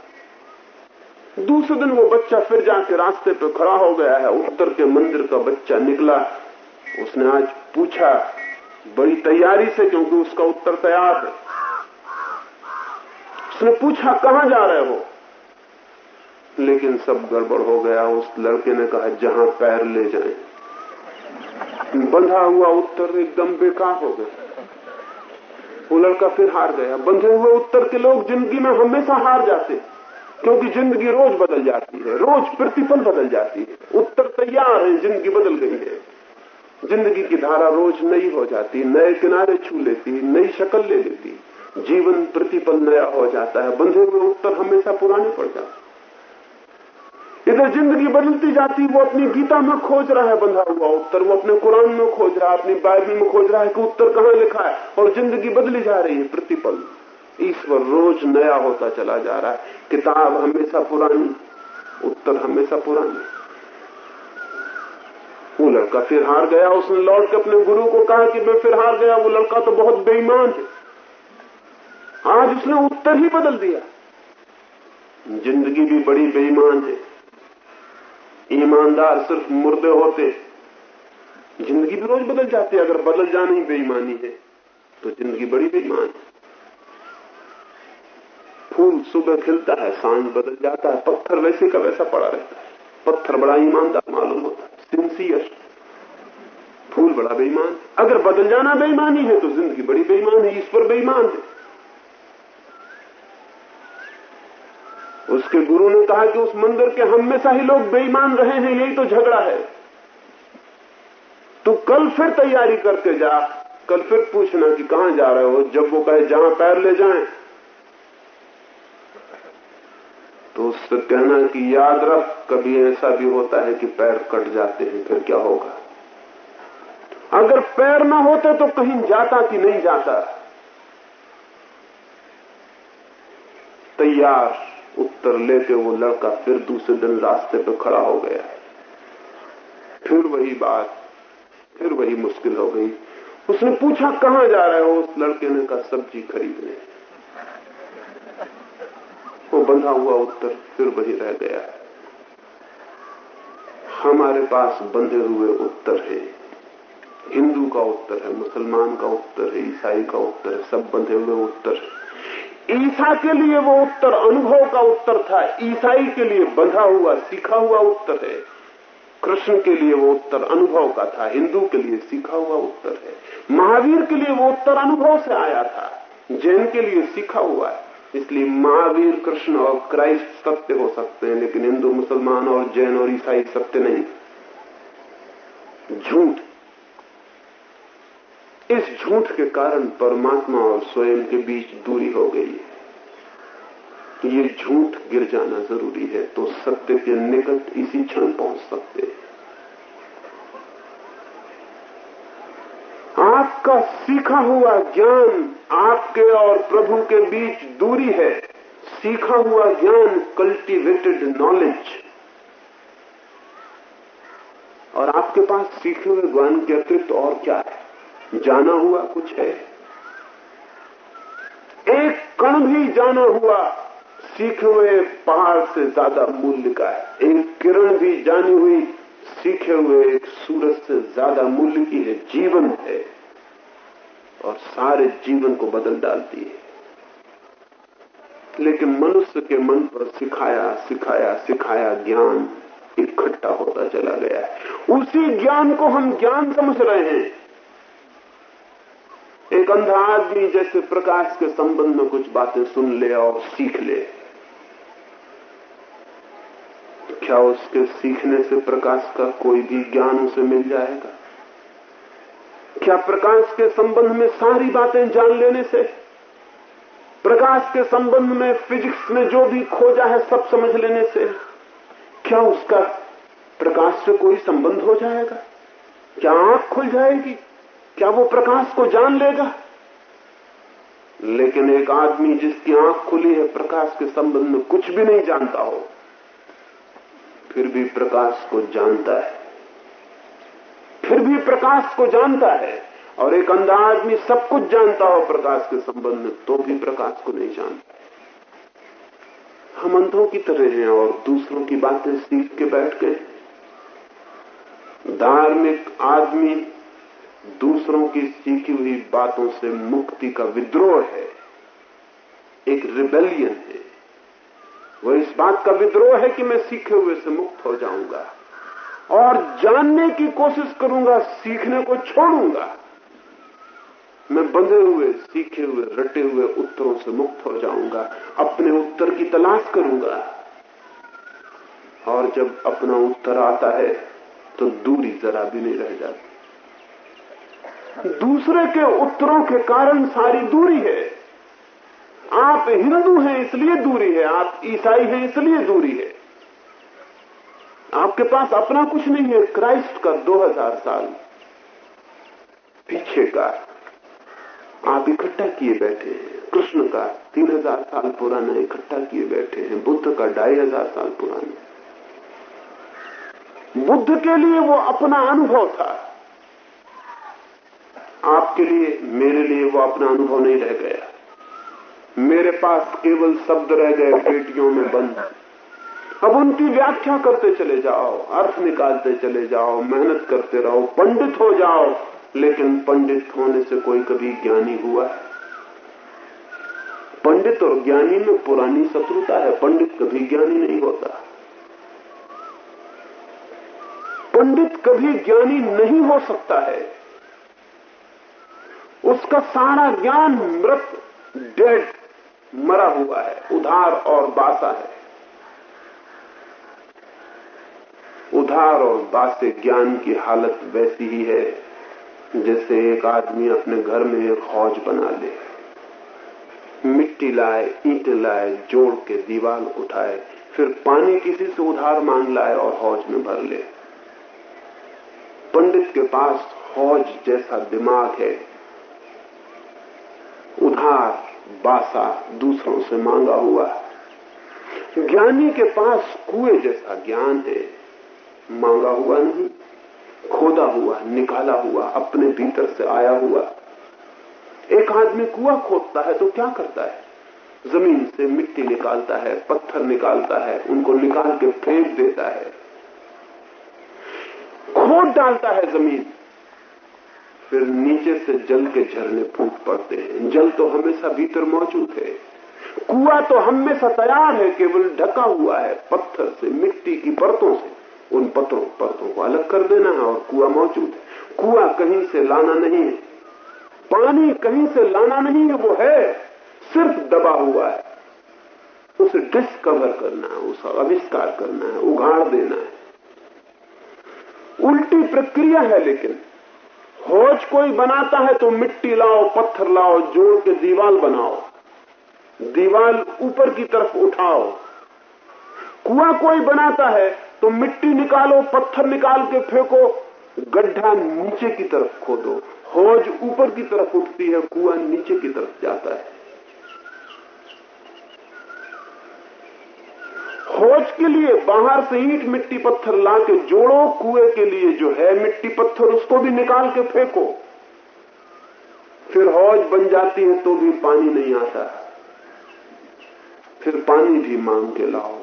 दूसरे दिन वो बच्चा फिर जाके रास्ते पे खड़ा हो गया है। उत्तर के मंदिर का बच्चा निकला। उसने आज पूछा बड़ी तैयारी से क्योंकि उसका उत्तर तैयार है। उसने पूछा, कहाँ जा रहे हो? लेकिन सब गड़बड़ हो गया। उस लड़के ने कहा, जहाँ पैर ले जाए। बंधा हुआ उत्तर एकदम बेकार हो गया। वो लड़का फिर हार गया। बंधे हुए उत्तर के लोग ज़िंदगी में हमेशा हार जाते क्योंकि ज़िंदगी रोज बदल जाती है, रोज प्रतिफल बदल जाती है। उत्तर तैयार है, ज़िंदगी बदल गई है। ज़िंदगी की धारा रोज नई हो जाती, नए किनारे छू लेती, नई शक्ल ले लेती। जीवन प्रतिपल नया हो जाता है, बंधे हुए उत्तर हमेशा पुराने पड़ जाते इधर ज़िंदगी बदलती जाती, वो अपनी गीता में खोज रहा है बंधा हुआ उत्तर, वो अपने कुरान में खोज रहा है, अपनी बाइबल में खोज रहा है कि उत्तर कहाँ लिखा है, और ज़िंदगी बदली जा रही है प्रतिपल। ईश्वर रोज नया होता चला जा रहा है। किताब हमेशा पुरानी, उत्तर हमेशा पुरानी। वो लड़का फिर हार गया, उसने लौट के अपने गुरु को कहा कि मैं फिर हार गया, वो लड़का तो बहुत बेईमान है। आज उसने उत्तर ही बदल दिया। ज़िंदगी भी बड़ी बेईमान है। ईमानदार सिर्फ़ मुर्दे होते। ज़िंदगी भी रोज बदल जाती है, अगर बदल जाना ही बेईमानी है तो ज़िंदगी बड़ी बेईमान है। फूल सुबह खिलता है, साँझ बदल जाता है, पत्थर वैसे का वैसा पड़ा रहता है। पत्थर बड़ा ईमानदार सिंसियर फूल बड़ा बेईमान। अगर बदल जाना बेईमानी है तो ज़िंदगी बड़ी बेईमान है ईश्वर बेईमान है। उसके गुरु ने कहा कि उस मंदिर के हमेशा ही लोग बेईमान रहे हैं, यही तो झगड़ा है। तो कल फिर तैयारी करके जा, कल फिर पूछना कि कहाँ जा रहे हो? जब वो कहे, जहाँ पैर ले जाएँ तो उससे कहना कि याद रख, कभी ऐसा भी होता है कि पैर कट जाते हैं, फिर क्या होगा? अगर पैर ना होते तो कहीं जाता कि नहीं जाता? तैयार उत्तर लेके वो लड़का फिर दूसरे दिन रास्ते पे खड़ा हो गया। फिर वही बात, फिर वही मुश्किल हो गई। उसने पूछा, कहाँ जा रहे हो? उस लड़के ने कहा, सब्ज़ी खरीदने। वो बंधा हुआ उत्तर फिर वही रह गया। है हमारे पास बंधे हुए उत्तर है। हिंदू का उत्तर है, मुसलमान का उत्तर है, ईसाई का उत्तर है, सब बंधे हुए उत्तर ईसा के लिए वो उत्तर अनुभव का उत्तर था, ईसाई के लिए बंधा हुआ, सीखा हुआ उत्तर है। कृष्ण के लिए वो उत्तर अनुभव का था, हिंदू के लिए सीखा हुआ उत्तर है। महावीर के लिए वो उत्तर अनुभव से आया था, जैन के लिए सीखा हुआ है। इसलिए महावीर कृष्ण और क्राइस्ट सत्य हो सकते हैं, लेकिन हिंदू, मुसलमान और जैन और ईसाई सत्य नहीं। झूठ। इस झूठ के कारण परमात्मा और स्वयं के बीच दूरी हो गई है। ये झूठ गिर जाना ज़रूरी है तो सत्य के निकट इसी क्षण पहुँच सकते हैं। आपका सीखा हुआ ज्ञान आपके और प्रभु के बीच दूरी है। सीखा हुआ ज्ञान कल्टीवेटेड नॉलेज और आपके पास सीखे हुए ज्ञान के अतिरिक्त और क्या है? जाना हुआ कुछ है। एक कण भी जाना हुआ सीखे हुए पहाड़ से ज़्यादा मूल्य का है। एक किरण भी जानी हुई सीखे हुए एक सूरज से ज़्यादा मूल्य की है। जीवन है। और सारे जीवन को बदल डालती है। लेकिन मनुष्य के मन पर सिखाया सिखाया सिखाया ज्ञान इकट्ठा होता चला गया है। उसी ज्ञान को हम ज्ञान समझ रहे हैं। एक अंधा आदमी जैसे प्रकाश के संबंध में कुछ बातें सुन ले और सीख ले। क्या उसके सीखने से प्रकाश का कोई भी ज्ञान उसे मिल जाएगा? क्या प्रकाश के संबंध में सारी बातें जान लेने से? प्रकाश के संबंध में फिजिक्स में जो भी खोजा है सब समझ लेने से क्या उसका प्रकाश से कोई संबंध हो जाएगा? क्या आँख खुल जाएगी? क्या वो प्रकाश को जान लेगा? लेकिन एक आदमी जिसकी आँख खुली है, प्रकाश के संबंध में कुछ भी नहीं जानता हो, फिर भी प्रकाश को जानता है। फिर भी प्रकाश को जानता है। और एक अंधा आदमी सब कुछ जानता हो प्रकाश के संबंध में तो भी प्रकाश को नहीं जानता। हम अंधों की तरह हैं और दूसरों की बातें सीख के बैठ गए धार्मिक आदमी दूसरों की सीखी हुई बातों से मुक्ति का विद्रोह है। एक रिबेलियन है। वो इस बात का विद्रोह है कि मैं सीखे हुए से मुक्त हो जाऊँगा। और जानने की कोशिश करूँगा, सीखने को छोड़ूँगा। मैं बंधे हुए, सीखे हुए, रटे हुए उत्तरों से मुक्त हो जाऊँगा, अपने उत्तर की तलाश करूँगा। और जब अपना उत्तर आता है तो दूरी जरा भी नहीं रह जाती। दूसरे के उत्तरों के कारण सारी दूरी है। आप हिंदू हैं, इसलिए दूरी है। आप ईसाई हैं, इसलिए दूरी है। आपके पास अपना कुछ नहीं है। क्राइस्ट का 2000 साल पीछे का। आप इकट्ठा किए बैठे हैं। कृष्ण का 3000 साल पुराना, इकट्ठा किए बैठे हैं। बुद्ध का ढाई हज़ार साल पुराना। बुद्ध के लिए वो अपना अनुभव था। आपके लिए, मेरे लिए वो अपना अनुभव नहीं रह गया। मेरे पास केवल शब्द रह गए, पेटियों में बंद। अब उनकी व्याख्या करते चले जाओ, अर्थ निकालते चले जाओ, मेहनत करते रहो, पंडित हो जाओ। लेकिन पंडित होने से कोई कभी ज्ञानी हुआ है? पंडित और ज्ञानी में पुरानी शत्रुता है, पंडित कभी ज्ञानी नहीं होता। पंडित कभी ज्ञानी नहीं हो सकता है। उसका सारा ज्ञान मृत, डेड, मरा हुआ है, उधार और बासा है। उधार और बासे ज्ञान की हालत वैसी ही है, जैसे एक आदमी अपने घर में एक हौज बना ले। मिट्टी लाए, ईट लाए, जोड़ के दीवार उठाए, फिर पानी किसी से उधार मांग लाए और हौज में भर ले। पंडित के पास हौज जैसा दिमाग है। उधार बासा दूसरों से मांगा हुआ ज्ञानी के पास कुएँ जैसा ज्ञान है। मांगा हुआ नहीं, खोदा हुआ, निकाला हुआ, अपने भीतर से आया हुआ। एक आदमी कुआ खोदता है तो क्या करता है? ज़मीन से मिट्टी निकालता है, पत्थर निकालता है, उनको निकाल के फेंक देता है। खोद डालता है ज़मीन। फिर नीचे से जल के झरने फूट पड़ते हैं। जल तो हमेशा भीतर मौजूद है। कुआ तो हमेशा तैयार है, केवल ढका हुआ है, पत्थर से, मिट्टी की परतों से। उन पत्थरों परतों को अलग कर देना है और कुआ मौजूद है। कुआ कहीं से लाना नहीं है। पानी कहीं से लाना नहीं है, वो है। सिर्फ़ दबा हुआ है। उसे डिस्कवर करना है उसका आविष्कार करना है उगाड़ देना है। उल्टी प्रक्रिया है लेकिन हौज कोई बनाता है तो मिट्टी लाओ, पत्थर लाओ, जोड़ के दीवाल बनाओ। दीवाल ऊपर की तरफ़ उठाओ। कुआ कोई बनाता है तो मिट्टी निकालो, पत्थर निकाल के फेंको, गड्ढा नीचे की तरफ़ खोदो। हौज ऊपर की तरफ़ उठती है, कुआ नीचे की तरफ़ जाता है। हौज के लिए बाहर से ईट मिट्टी पत्थर ला के जोड़ो, कुएँ के लिए जो है मिट्टी पत्थर, उसको भी निकाल के फेंको। फिर हौज बन जाती है तो भी पानी नहीं आता। फिर पानी भी मांग के लाओ।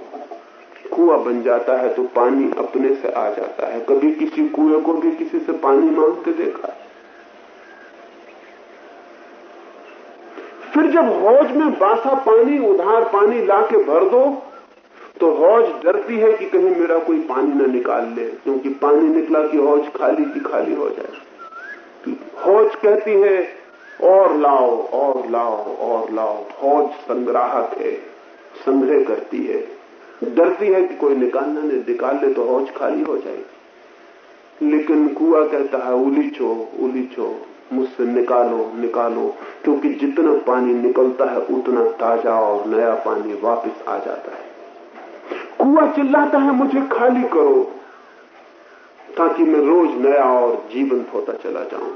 कुआ बन जाता है तो पानी अपने से आ जाता है। कभी किसी कुएँ को भी किसी से पानी मांगते देखा फिर जब हौज में बासा पानी, उधार पानी ला के भर दो तो हौज डरती है कि कहीं मेरा कोई पानी ना निकाल ले, क्योंकि पानी निकला कि हौज खाली की खाली हो जाए। हौज कहती है, और लाओ और लाओ और लाओ। हौज संग्राहक है, संग्रह करती है। डरती है कि कोई निकालना नहीं, निकाल ले तो हौज खाली हो जाएगी। लेकिन कुआ कहता है उलीचो उलीचो मुझसे निकालो निकालो, क्योंकि जितना पानी निकलता है, उतना ताज़ा और नया पानी वापस आ जाता है। कुआ चिल्लाता है, मुझे खाली करो, ताकि मैं रोज नया और जीवंत होता चला जाऊँ।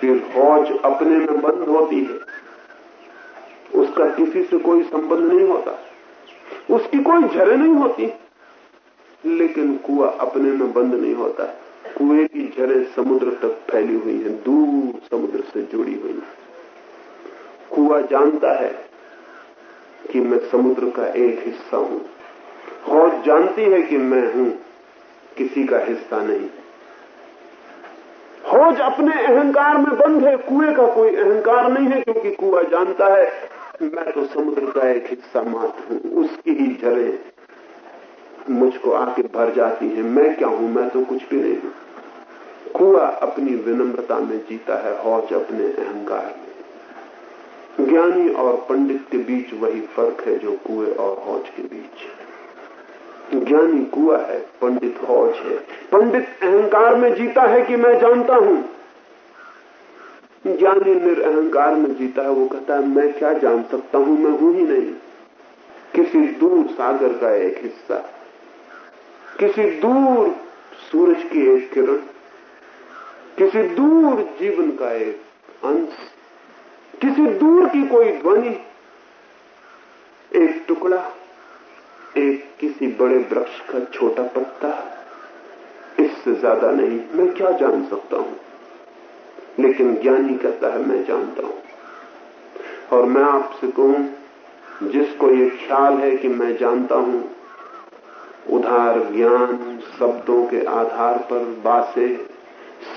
फिर हौज अपने में बंद होती है। उसका किसी से कोई संबंध नहीं होता। उसकी कोई झरे नहीं होती। लेकिन कुआ अपने में बंद नहीं होता। कुएँ की झरे समुद्र तक फैली हुई है, दूर समुद्र से जुड़ी हुई है। कुआ जानता है कि मैं समुद्र का एक हिस्सा हूँ और जानती है कि मैं हूँ किसी का हिस्सा नहीं। हौज अपने अहंकार में बंद है। कुएँ का कोई अहंकार नहीं है क्योंकि कुआ जानता है मैं तो समुद्र का एक हिस्सा मात्र हूँ, उसकी ही जरे मुझको आके भर जाती है। मैं क्या हूँ? मैं तो कुछ भी नहीं हूँ। कुआ अपनी विनम्रता में जीता है, हौज अपने अहंकार में। ज्ञानी और पंडित के बीच वही फ़र्क है जो कुएँ और हौज के बीच ज्ञानी कुआ है, पंडित हौज है। पंडित अहंकार में जीता है कि मैं जानता हूँ? ज्ञानी निरअहकार में जीता है, वो कहता है, मैं क्या जान सकता हूँ? मैं हूँ ही नहीं। किसी दूर सागर का एक हिस्सा, किसी दूर सूरज की एक किरण, किसी दूर जीवन का एक अंश, किसी दूर की कोई ध्वनि, एक टुकड़ा, एक किसी बड़े वृक्ष का छोटा पत्ता, इससे ज़्यादा नहीं। मैं क्या जान सकता हूँ? लेकिन ज्ञानी कहता है मैं जानता हूँ। और मैं आपसे कहूँ, जिसको ये ख्याल है कि मैं जानता हूँ, उधार ज्ञान शब्दों के आधार पर बासे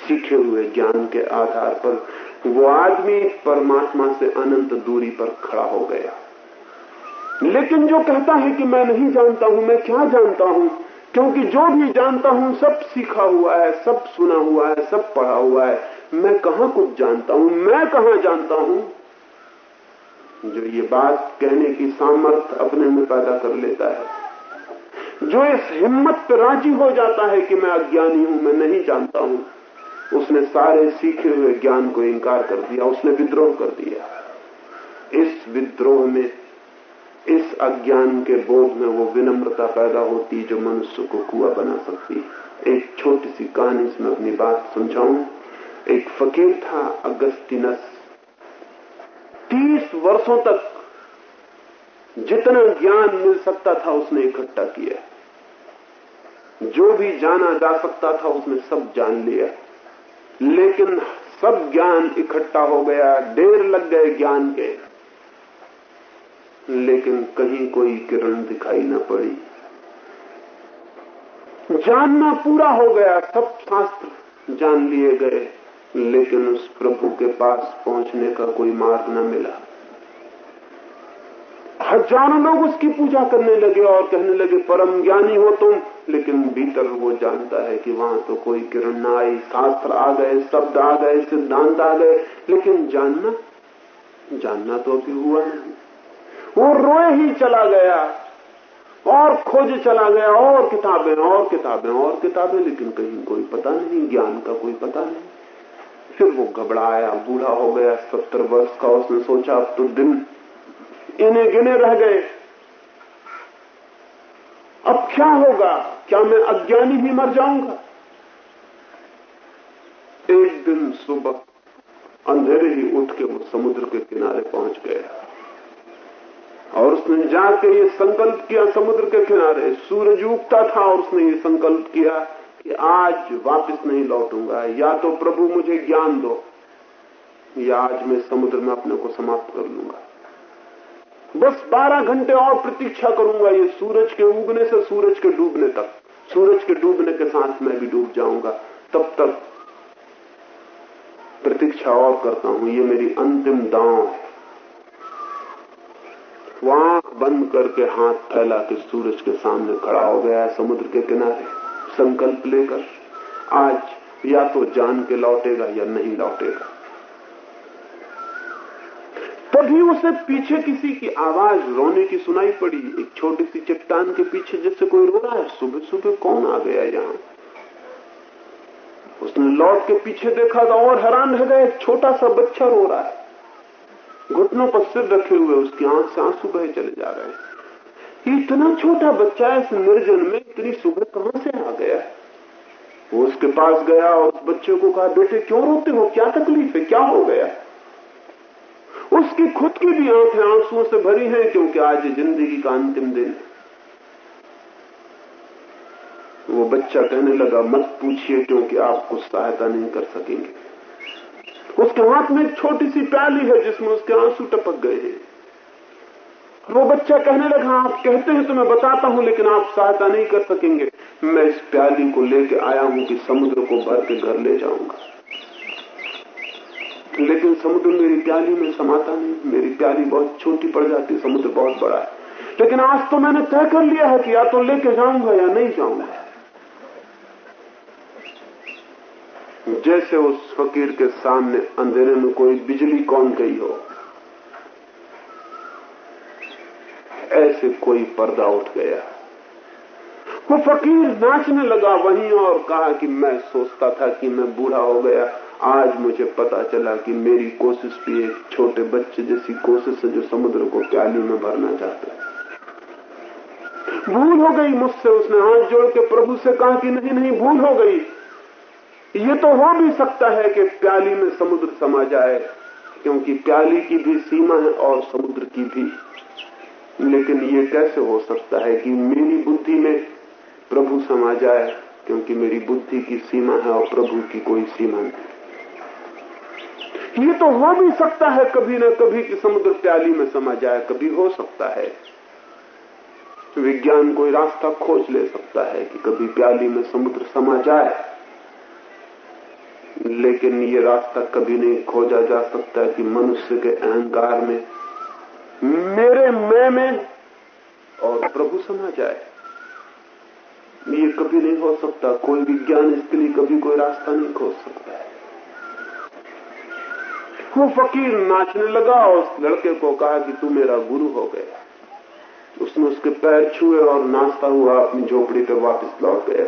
सीखे हुए ज्ञान के आधार पर, वो आदमी परमात्मा से अनंत दूरी पर खड़ा हो गया। लेकिन जो कहता है कि मैं नहीं जानता हूँ, मैं क्या जानता हूँ? क्योंकि जो भी जानता हूँ, सब सीखा हुआ है, सब सुना हुआ है, सब पढ़ा हुआ है। मैं कहाँ कुछ जानता हूँ? मैं कहाँ जानता हूँ? जो ये बात कहने की सामर्थ अपने में पैदा कर लेता है। जो इस हिम्मत पर राज़ी हो जाता है कि मैं अज्ञानी हूँ, मैं नहीं जानता हूँ, उसने सारे सीखे हुए ज्ञान को इंकार कर दिया, उसने विद्रोह कर दिया। इस विद्रोह में, इस अज्ञान के बोध में वो विनम्रता पैदा होती, जो मनुष्य को कुआ बना सकती। एक छोटी सी कहानी इसमें अपनी बात समझाऊं। एक फकीर था, अगस्तिनस। तीस वर्षों तक जितना ज्ञान मिल सकता था, उसने इकट्ठा किया जो भी जाना जा सकता था, उसने सब जान लिया लेकिन सब ज्ञान इकट्ठा हो गया, ढेर लग गए ज्ञान के। लेकिन कहीं कोई किरण दिखाई न पड़ी। जानना पूरा हो गया, सब शास्त्र जान लिए गए। लेकिन उस प्रभु के पास पहुँचने का कोई मार्ग न मिला। हज़ारों लोग उसकी पूजा करने लगे और कहने लगे, परम ज्ञानी हो तुम। लेकिन भीतर वो जानता है कि वहाँ तो कोई किरण न आई, शास्त्र आ गए, शब्द आ गए, सिद्धांत आ गए, लेकिन जानना जानना तो अभी हुआ नहीं। वो रोए ही चला गया, और खोज चला गया, और किताबें और किताबें और किताबें, लेकिन कहीं कोई पता नहीं, ज्ञान का कोई पता नहीं। फिर वो घबराया, बूढ़ा हो गया, सत्तर वर्ष का उसने सोचा, अब तो दिन इन्हें गिने रह गए। अब क्या होगा? क्या मैं अज्ञानी ही मर जाऊँगा? एक दिन सुबह अंधेरे ही उठ के वो समुद्र के किनारे पहुँच गया। और उसने जाके ये संकल्प किया समुद्र के किनारे। सूरज उगता था और उसने ये संकल्प किया कि आज वापस नहीं लौटूँगा। या तो प्रभु मुझे ज्ञान दो, या आज मैं समुद्र में अपने को समाप्त कर लूँगा। बस 12 घंटे और प्रतीक्षा करूँगा ये सूरज के उगने से सूरज के डूबने तक। सूरज के डूबने के साथ मैं भी डूब जाऊँगा। तब तक प्रतीक्षा और करता हूँ। ये मेरी अंतिम दांव है। वो बंद करके हाथ फैला के सूरज के सामने खड़ा हो गया है समुद्र के किनारे। संकल्प लेकर आज या तो जान के लौटेगा या नहीं लौटेगा। तभी उसे पीछे किसी की आवाज़ रोने की सुनाई पड़ी। एक छोटी सी चट्टान के पीछे जैसे कोई रो रहा है। सुबह सुबह कौन आ गया यहाँ? उसने लौट के पीछे देखा तो और हैरान रह गया छोटा सा बच्चा रो रहा है। घुटनों पर सिर रखे हुए उसकी आँख से आँसू बहे चले जा रहे हैं। इतना छोटा बच्चा इस निर्जन में इतनी सुबह कहाँ से आ गया वो उसके पास गया और उस बच्चे को कहा, बेटे, क्यों रोते हो? क्या तकलीफ़ है? क्या हो गया? उसकी खुद की भी आँखें आंसुओं से भरी हैं, क्योंकि आज ज़िंदगी का अंतिम दिन वो बच्चा कहने लगा, मत पूछिए, क्योंकि आप कुछ सहायता नहीं कर सकेंगे। उसके हाथ में एक छोटी सी प्याली है, जिसमें उसके आँसू टपक गए हैं। वो बच्चा कहने लगा, आप कहते हैं तो मैं बताता हूँ, लेकिन आप सहायता नहीं कर सकेंगे। मैं इस प्याली को लेके आया हूँ कि समुद्र को भर के घर ले जाऊँगा। लेकिन समुद्र मेरी प्याली में समाता नहीं, मेरी प्याली बहुत छोटी पड़ जाती है समुद्र बहुत बड़ा है। लेकिन आज तो मैंने तय कर लिया है कि या तो लेके जाऊँगा या नहीं जाऊँगा। जैसे उस फकीर के सामने अंधेरे में कोई बिजली कौन गई हो ऐसे कोई पर्दा उठ गया। वो फकीर नाचने लगा वहीं और कहा कि मैं सोचता था कि मैं बूढ़ा हो गया। आज मुझे पता चला कि मेरी कोशिश भी एक छोटे बच्चे जैसी कोशिश है जो समुद्र को प्याली में भरना चाहता है। भूल हो गई मुझसे उसने हाथ जोड़ के प्रभु से कहा कि नहीं नहीं, भूल हो गई। ये तो हो भी सकता है कि प्याली में समुद्र समा जाए, क्योंकि प्याली की भी सीमा है और समुद्र की भी। लेकिन ये कैसे हो सकता है कि मेरी बुद्धि में प्रभु समा जाए? क्योंकि मेरी बुद्धि की सीमा है और प्रभु की कोई सीमा नहीं। ये तो हो भी सकता है कभी न कभी कि समुद्र प्याली में समा जाए। कभी हो सकता है। विज्ञान कोई रास्ता खोज ले सकता है कि कभी प्याली में समुद्र समा जाए। लेकिन ये रास्ता कभी नहीं खोजा जा सकता कि मनुष्य के अहंकार में मेरे मैं में और प्रभु समा जाए। ये कभी नहीं हो सकता, कोई विज्ञान इसके लिए कभी कोई रास्ता नहीं खोज सकता है। वो फकीर नाचने लगा और उस लड़के को कहा कि तू मेरा गुरु हो गया। उसने उसके पैर छुए और नाचता हुआ अपनी झोपड़ी पर वापस लौट गया।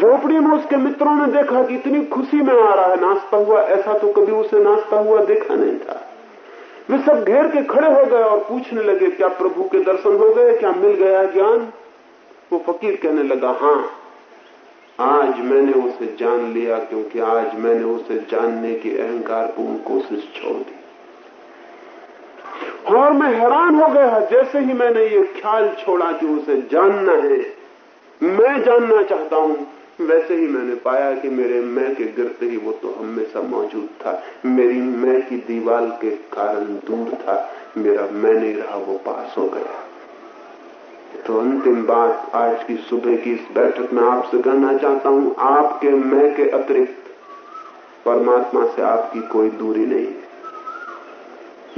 झोपड़ी में उसके मित्रों ने देखा कि इतनी खुशी में आ रहा है, नाचता हुआ, ऐसा तो कभी उसे नाचता हुआ देखा नहीं था। वे सब घेर के खड़े हो गए और पूछने लगे, क्या प्रभु के दर्शन हो गए? क्या मिल गया ज्ञान? वो फकीर कहने लगा हाँ आज मैंने उसे जान लिया क्योंकि आज मैंने उसे जानने की अहंकार पूर्ण कोशिश छोड़ दी। और मैं हैरान हो गया, जैसे ही मैंने ये ख्याल छोड़ा कि उसे जानना है, मैं जानना चाहता हूँ वैसे ही मैंने पाया कि मेरे मैं के गिरते ही वो तो हमेशा मौजूद था। मेरी मैं की दीवार के कारण दूर था। मेरा मैं नहीं रहा, वो पास हो गया। तो अंतिम बात आज की सुबह की इस बैठक में आपसे कहना चाहता हूँ, आपके मैं के अतिरिक्त परमात्मा से आपकी कोई दूरी नहीं है।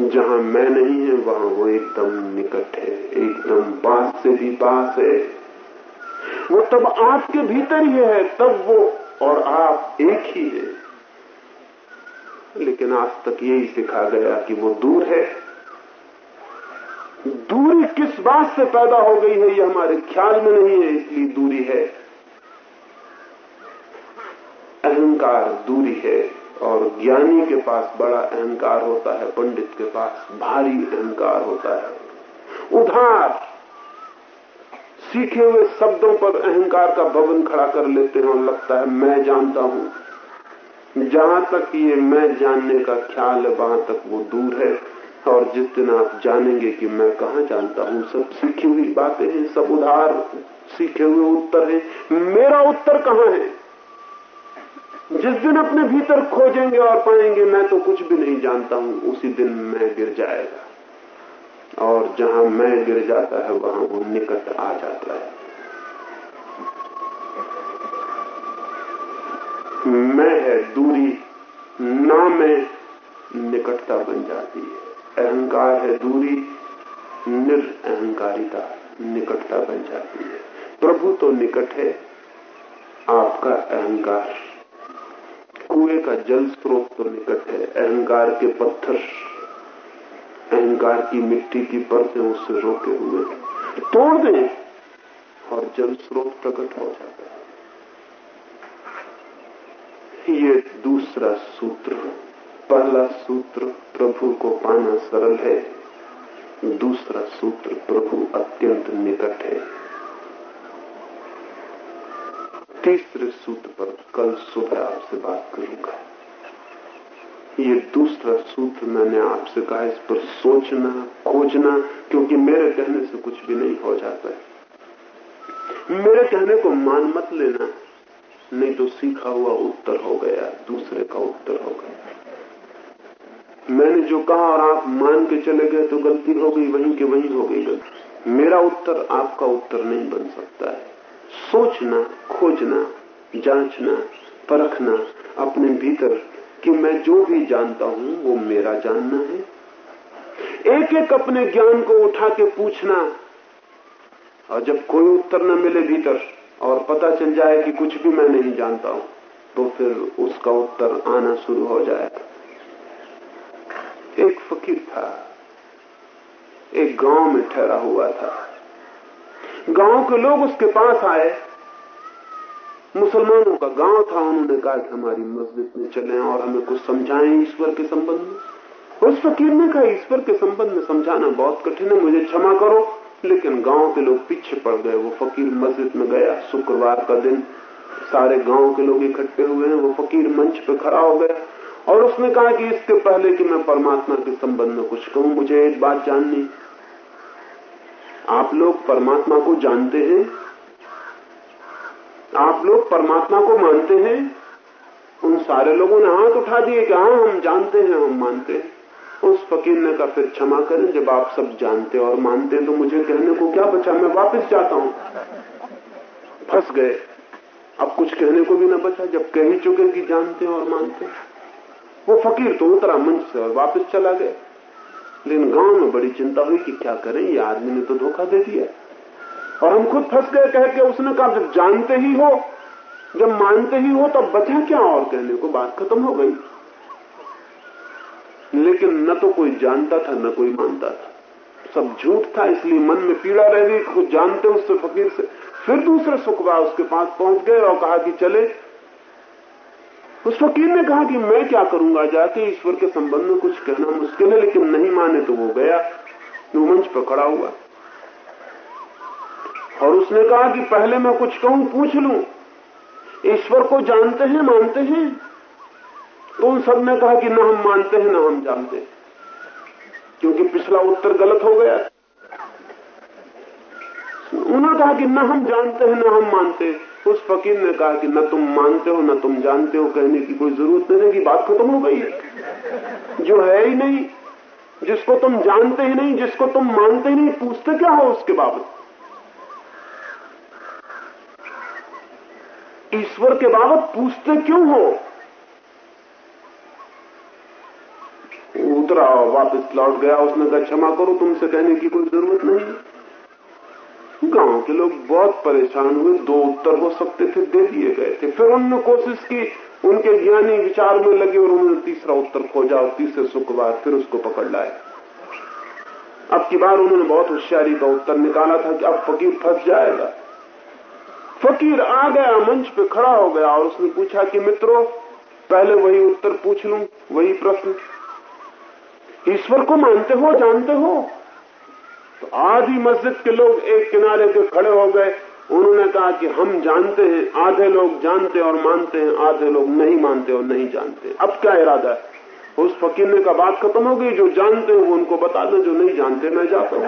जहाँ मैं नहीं है, वहाँ वो एकदम निकट है। एकदम पास से भी पास है। वो तब आपके भीतर ही है, तब वो और आप एक ही है। लेकिन आज तक यही सिखा गया कि वो दूर है। दूरी किस बात से पैदा हो गई है, ये हमारे ख्याल में नहीं है, इसलिए दूरी है। अहंकार दूरी है, और ज्ञानी के पास बड़ा अहंकार होता है, पंडित के पास भारी अहंकार होता है। उधार सीखे हुए शब्दों पर अहंकार का भवन खड़ा कर लेते हैं और लगता है, मैं जानता हूँ। जहाँ तक ये मैं जानने का ख्याल है, वहाँ तक वो दूर है। और जिस दिन आप जानेंगे कि मैं कहा जानता हूँ, सब सीखी हुई बातें हैं, सब उधार सीखे हुए उत्तर हैं। मेरा उत्तर कहाँ है? जिस दिन अपने भीतर खोजेंगे और पाएँगे, मैं तो कुछ भी नहीं जानता हूँ, उसी दिन मैं गिर जाएगा। और जहाँ मैं गिर जाता है, वहाँ वो निकट आ जाता है। मैं है दूरी, ना में निकटता बन जाती है। अहंकार है दूरी, निरअहकारिता निकटता बन जाती है। प्रभु तो निकट है, आपका अहंकार। कुएँ का जल स्रोत तो निकट है, अहंकार के पत्थर अहंकार की मिट्टी की परतें उससे रोके हुए तोड़ दें और जल स्रोत प्रकट हो जाता है। ये दूसरा सूत्र पहला सूत्र प्रभु को पाना सरल है। दूसरा सूत्र प्रभु अत्यंत निकट है। तीसरे सूत्र पर कल सुबह आपसे बात करूँगा। ये दूसरा सूत्र मैंने आपसे कहा, इस पर सोचना, खोजना, क्योंकि मेरे कहने से कुछ भी नहीं हो जाता है। मेरे कहने को मान मत लेना, नहीं तो सीखा हुआ उत्तर हो गया, दूसरे का उत्तर हो गया। मैंने जो कहा और आप मान के चले गए तो गलती हो गई, वहीं के वहीं हो गई गलती। मेरा उत्तर आपका उत्तर नहीं बन सकता है। सोचना, खोजना, जांचना, परखना, अपने भीतर कि मैं जो भी जानता हूँ, वो मेरा जानना है। एक एक अपने ज्ञान को उठा के पूछना। और जब कोई उत्तर न मिले भीतर, और पता चल जाए कि कुछ भी मैं नहीं जानता हूँ तो फिर उसका उत्तर आना शुरू हो जाएगा एक फकीर था। एक गाँव में ठहरा हुआ था। गाँव के लोग उसके पास आए। मुसलमानों का गाँव था, उन्होंने कहा कि हमारी मस्जिद में चले और हमें कुछ समझाएँ ईश्वर के संबंध में। उस फकीर ने कहा, ईश्वर के संबंध में समझाना बहुत कठिन है, मुझे क्षमा करो। लेकिन गाँव के लोग पीछे पड़ गए। वो फकीर मस्जिद में गया, शुक्रवार का दिन। सारे गाँव के लोग इकट्ठे हुए हैं, वो फकीर मंच पे खड़ा हो गया और उसने कहा कि इसके पहले कि मैं परमात्मा के संबंध में कुछ कहूँ, मुझे एक बात जाननी आप लोग परमात्मा को जानते हैं? आप लोग परमात्मा को मानते हैं? उन सारे लोगों ने हाथ उठा दिए कि हाँ हम जानते हैं, हम मानते हैं। उस फकीर ने कहा फिर क्षमा करें, जब आप सब जानते और मानते हैं तो मुझे कहने को क्या बचा? मैं वापस जाता हूँ। फंस गए। अब कुछ कहने को भी ना बचा, जब कह ही चुके कि जानते और मानते वो फकीर तो उतरा मंच से और वापस चला गया। लेकिन गाँव में बड़ी चिंता हुई कि क्या करें? ये आदमी ने तो धोखा दे दिया। और हम खुद फंस गए, कह के उसने कहा जब जानते ही हो, जब मानते ही हो, तब बचा क्या और कहने को, बात खत्म हो गई। लेकिन न तो कोई जानता था, न कोई मानता था। सब झूठ था, इसलिए मन में पीड़ा रह गई, खुद जानते उससे, फकीर से। फिर दूसरे सुखबा उसके पास पहुँच गए और कहा कि चले। उस फकीर ने कहा कि मैं क्या करूँगा, जाके ईश्वर के संबंध में कुछ कहना मुश्किल है, लेकिन नहीं माने तो वो गया। वो मंच पर खड़ा हुआ। और उसने कहा कि पहले मैं कुछ कहूँ, पूछ लू। ईश्वर को जानते हैं, मानते हैं? तो उन सबने कहा कि न हम मानते हैं, न हम जानते हैं। क्योंकि पिछला उत्तर गलत हो गया। उन्होंने कहा कि न हम जानते हैं, न हम मानते हैं। उस फकीर ने कहा कि न तुम मानते हो, न तुम जानते हो, कहने की कोई ज़रूरत नहीं की बात खत्म हो गई जो है ही नहीं, जिसको तुम जानते ही नहीं, जिसको तुम मानते ही नहीं, पूछते क्या हो उसके बाबत? ईश्वर के बाबत पूछते क्यों हो? उतरा और वापस लौट गया, उसने कहा, क्षमा करो, तुमसे कहने की कोई ज़रूरत नहीं। गाँव के लोग बहुत परेशान हुए, दो उत्तर हो सकते थे, दे दिए गए थे। फिर उन्होंने कोशिश की, उनके ज्ञानी विचार में लगे और उन्होंने तीसरा उत्तर खोजा और तीसरे शुक्रवार फिर उसको पकड़ लाए। अब की बार उन्होंने बहुत होशियारी का उत्तर निकाला था कि अब फकीर फंस जाएगा। फकीर आ गया, मंच पे खड़ा हो गया और उसने पूछा कि मित्रों, पहले वही उत्तर पूछ लू, वही प्रश्न। ईश्वर को मानते हो, जानते हो? तो आधी मस्जिद के लोग एक किनारे पे खड़े हो गए। उन्होंने कहा कि हम जानते हैं, आधे लोग जानते और मानते हैं, आधे लोग नहीं मानते और नहीं जानते। अब क्या इरादा है? उस फकीर ने का बात खत्म हो गई, जो जानते हो वो उनको बता दें, जो नहीं जानते, मैं जाता हूँ।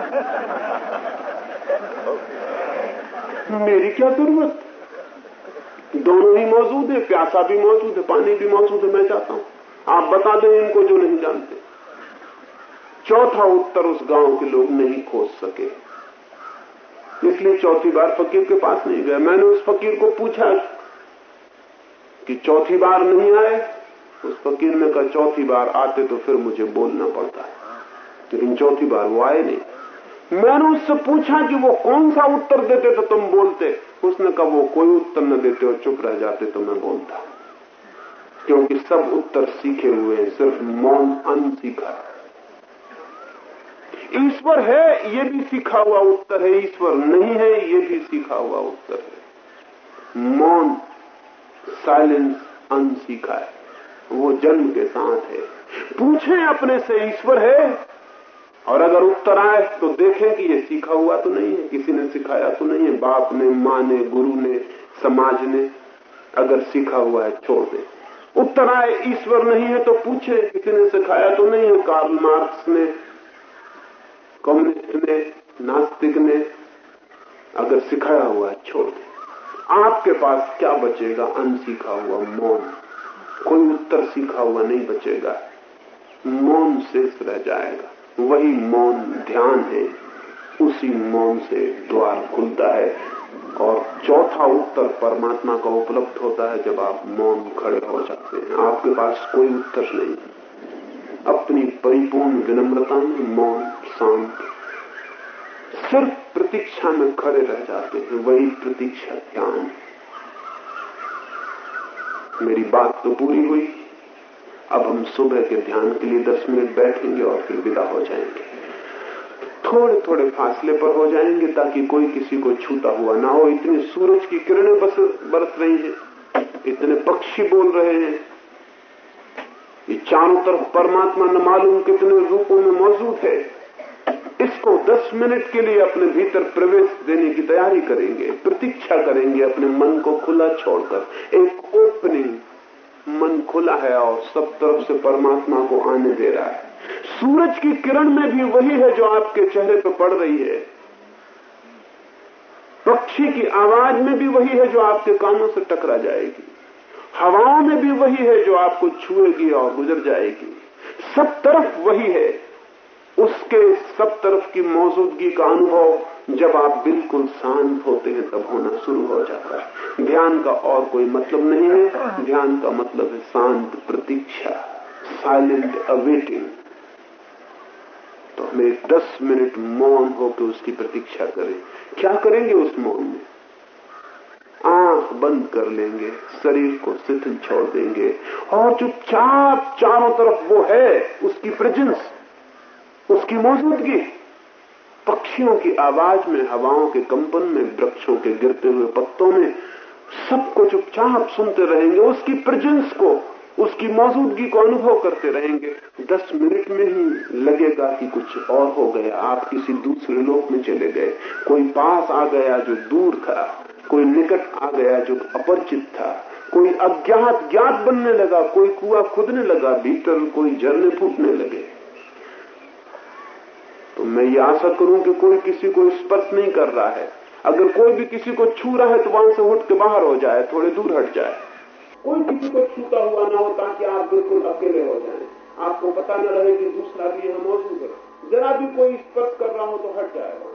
मेरी क्या ज़रूरत? दोनों ही मौजूद है, प्यासा भी मौजूद है, पानी भी मौजूद है, मैं जाता हूँ। आप बता दें इनको जो नहीं जानते। चौथा उत्तर उस गाँव के लोग नहीं खोज सके। इसलिए चौथी बार फकीर के पास नहीं गया मैंने उस फकीर को पूछा कि चौथी बार नहीं आए? उस फकीर ने कहा, चौथी बार आते तो फिर मुझे बोलना पड़ता है। लेकिन चौथी बार वो आए नहीं। मैंने उससे पूछा कि वो कौन सा उत्तर देते तो तुम बोलते। उसने कहा, वो कोई उत्तर न देते और चुप रह जाते तो मैं बोलता। क्योंकि सब उत्तर सीखे हुए हैं, सिर्फ़ मौन अनसीखा। ईश्वर है, ये भी सीखा हुआ उत्तर है। ईश्वर नहीं है, ये भी सीखा हुआ उत्तर है। मौन, साइलेंस अनसीखा है। वो जन्म के साथ है। पूछें अपने से, ईश्वर है? और अगर उत्तर आए तो देखें कि ये सीखा हुआ तो नहीं है, किसी ने सिखाया तो नहीं है, बाप ने, माँ ने, गुरु ने, समाज ने, अगर सीखा हुआ है छोड़ दे। उत्तर आए, ईश्वर नहीं है तो पूछे, किसी ने सिखाया तो नहीं है, कार्ल मार्क्स ने, कम्युनिस्ट ने, नास्तिक ने, अगर सिखाया हुआ है छोड़ दे। आपके पास क्या बचेगा? अनसीखा हुआ मौन। कोई उत्तर सीखा हुआ नहीं बचेगा। मौन शेष रह जाएगा। वही मौन ध्यान है, उसी मौन से द्वार खुलता है। और चौथा उत्तर परमात्मा का उपलब्ध होता है जब आप मौन खड़े हो जाते हैं। आपके पास कोई उत्तर नहीं। अपनी परिपूर्ण विनम्रता में मौन शांत, सिर्फ़ प्रतीक्षा में खड़े रह जाते हैं, वही प्रतीक्षा ध्यान। मेरी बात तो पूरी हुई। अब हम सुबह के ध्यान के लिए दस मिनट बैठेंगे और फिर विदा हो जाएँगे। थोड़े थोड़े फासले पर हो जाएँगे ताकि कोई किसी को छूता हुआ ना हो। इतनी सूरज की किरणें बस, बरस रही हैं। इतने पक्षी बोल रहे हैं। ये चारों तरफ़ परमात्मा न मालूम कितने रूपों में मौजूद है। इसको 10 मिनट के लिए अपने भीतर प्रवेश देने की तैयारी करेंगे, प्रतीक्षा करेंगे, अपने मन को खुला छोड़कर, एक ओपनिंग मन खुला है और सब तरफ़ से परमात्मा को आने दे रहा है। सूरज की किरण में भी वही है जो आपके चेहरे पर पड़ रही है। पक्षी की आवाज़ में भी वही है जो आपके कानों से टकरा जाएगी। हवाओं में भी वही है जो आपको छुएगी और गुजर जाएगी। सब तरफ़ वही है। उसके सब तरफ़ की मौजूदगी का अनुभव जब आप बिल्कुल शांत होते हैं, तब होना शुरू हो जाता है। ध्यान का और कोई मतलब नहीं है। ध्यान का मतलब है शांत प्रतीक्षा साइलेंट अवेटिंग तो हमें दस मिनट मौन होकर उसकी प्रतीक्षा करें। क्या करेंगे उस मौन में? आँख बंद कर लेंगे, शरीर को शिथिल छोड़ देंगे। और चुपचाप चारों तरफ़ वो है, उसकी प्रेजेंस उसकी मौजूदगी। पक्षियों की आवाज़ में, हवाओं के कंपन में, वृक्षों के गिरते हुए पत्तों में सबको चुपचाप सुनते रहेंगे, उसकी प्रेजेंस को, उसकी मौजूदगी को अनुभव करते रहेंगे। दस मिनट में ही लगेगा कि कुछ और हो गया। आप किसी दूसरे लोक में चले गए। कोई पास आ गया जो दूर था, कोई निकट आ गया जो अपरिचित था, कोई अज्ञात ज्ञात बनने लगा, कोई कुआ खुदने लगा, भीतर कोई झरने फूटने लगे। मैं ये आशा करूँ कि कोई किसी को स्पर्श नहीं कर रहा है। अगर कोई भी किसी को छू रहा है तो वहाँ से उठ के बाहर हो जाए, थोड़े दूर हट जाए। कोई किसी को छूता हुआ ना हो ताकि आप बिल्कुल अकेले हो जाए। आपको पता न रहे कि दूसरा भी यहाँ मौजूद है। जरा भी कोई स्पर्श कर रहा हो तो हट जाएगा